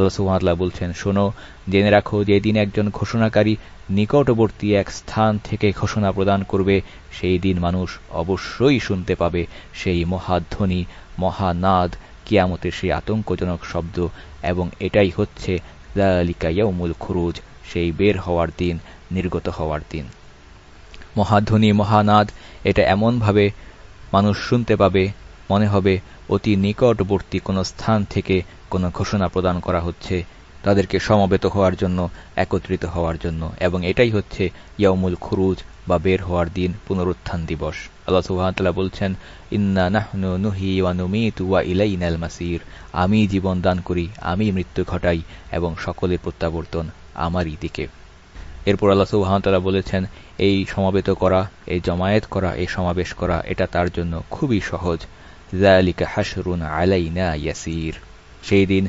Speaker 1: আল্লাহ সুহামতাল্লাহ বলছেন, শোনো, জেনে রাখো যেদিন একজন ঘোষণাকারী নিকটবর্তী এক স্থান থেকে ঘোষণা প্রদান করবে। সেই দিন মানুষ অবশ্যই শুনতে পাবে সেই মহাধ্বনি, মহানাদ, কিয়ামতের সেই আতঙ্কজনক শব্দ, এবং এটাই হচ্ছে দালিকা ইয়াউমুল খুরুজ, সেই বের হওয়ার দিন, নির্গত হওয়ার দিন। মহাধ্বনি, মহানাদ, এটা এমনভাবে মানুষ শুনতে পাবে, মনে হবে অতি নিকটবর্তী কোনো স্থান থেকে কোনো ঘোষণা প্রদান করা হচ্ছে, তাদেরকে সমবেত হওয়ার জন্য, একত্রিত হওয়ার জন্য, এবং এটাই হচ্ছে ইয়ামুল খুরুজ বা বের হওয়ার দিন, পুনরুত্থান দিবস। আল্লাহ সুহামতাল্লাহ বলছেন, ইন্না নাহনু নুহি ওয়া নুমিতু ওয়া ইলাইনাল মাসির। আমি জীবন দান করি, আমি মৃত্যু ঘটাই, এবং সকলের প্রত্যাবর্তন আমারই দিকে। এরপর আল্লাহ সুহামতাল্লাহ বলেছেন, এই সমাবেত করা, এই জমায়েত করা, এই সমাবেশ করা, এটা তার জন্য খুবই সহজ। জালিকা হাসরুন আলাইনা ইয়াসির। সেই দিন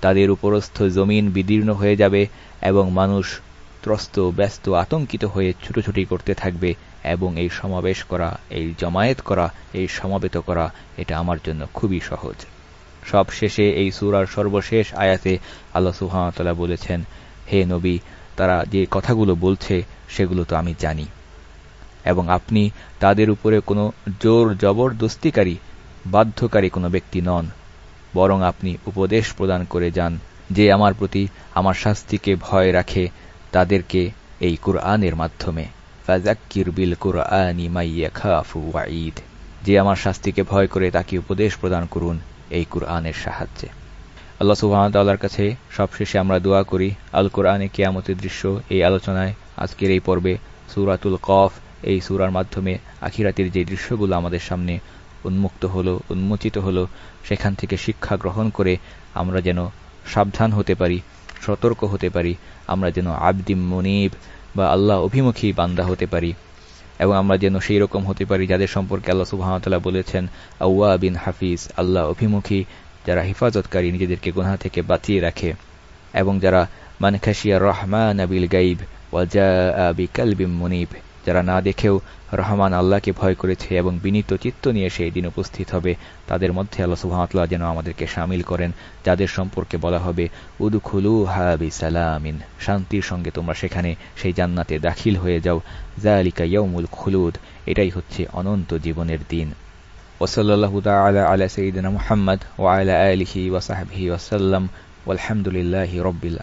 Speaker 1: তাদের উপরস্থ জমিন বিদীর্ণ হয়ে যাবে এবং মানুষ ত্রস্ত, ব্যস্ত, আতঙ্কিত হয়ে ছুটোছুটি করতে থাকবে এবং এই সমাবেশ করা, এই জমায়েত করা, এই সমাবেত করা, এটা আমার জন্য খুবই সহজ। সব শেষে এই সুরার সর্বশেষ আয়াতে আল্লাহ সুহামতাল্লাহ বলেছেন, হে নবী, তারা যে কথাগুলো বলছে, সেগুলো তো আমি জানি। এবং আপনি তাদের উপরে কোনো জোর জবরদস্তিকারী, বাধ্যকারী কোনো ব্যক্তি নন। বরং আপনি উপদেশ প্রদান করে যান যে আমার প্রতি আমার শাস্তিকে ভয় রাখে তাদেরকে এই কুরআনের মাধ্যমে। বিল মাইয়া খাফু যে আমার শাস্তিকে ভয় করে তাকে উপদেশ প্রদান করুন এই কুরআনের সাহায্যে। আল্লাহ সুবাহতাল্লাহর কাছে সবশেষে আমরা দোয়া করি, আল কোরআনে কেয়ামতের দৃশ্য এই আলোচনায়, আজকের এই পর্বে সুরাতুল কফ এই সুরার মাধ্যমে আখিরাতের যে দৃশ্যগুলো আমাদের সামনে উন্মুক্ত হলো, উন্মোচিত হলো, সেখান থেকে শিক্ষা গ্রহণ করে আমরা যেন সাবধান হতে পারি, সতর্ক হতে পারি, আমরা যেন আবদিম মনিব বা আল্লাহ অভিমুখী বান্দা হতে পারি, এবং আমরা যেন সেই রকম হতে পারি যাদের সম্পর্কে আল্লাহ সুবাহতাল্লাহ বলেছেন, আউয়া বিন হাফিজ, আল্লাহ অভিমুখী, যারা হেফাজতকারী, নিজেদেরকে গুনা থেকে বাঁচিয়ে রাখে, এবং যারা মানখাসিয়া রহমান আবিল গাইব ওয়াজা আবি কালবিম মুনিব যারা না দেখেও রহমান আল্লাহকে ভয় করেছে এবং বিনীত চিত্ত নিয়ে সেই দিন উপস্থিত হবে, তাদের মধ্যে আল্লাহ সুহামতলা যেন আমাদেরকে সামিল করেন, যাদের সম্পর্কে বলা হবে, উদুখুলু হাবি সালামিন শান্তির সঙ্গে তোমরা সেখানে সেই জান্নাতে দাখিল হয়ে যাও জালিকা ইয়ৌমুল খুলুদ এটাই হচ্ছে অনন্ত জীবনের দিন। ওসল্লাহু আলা মোহাম্মদ ওয়াসাল্লাম রব্বিল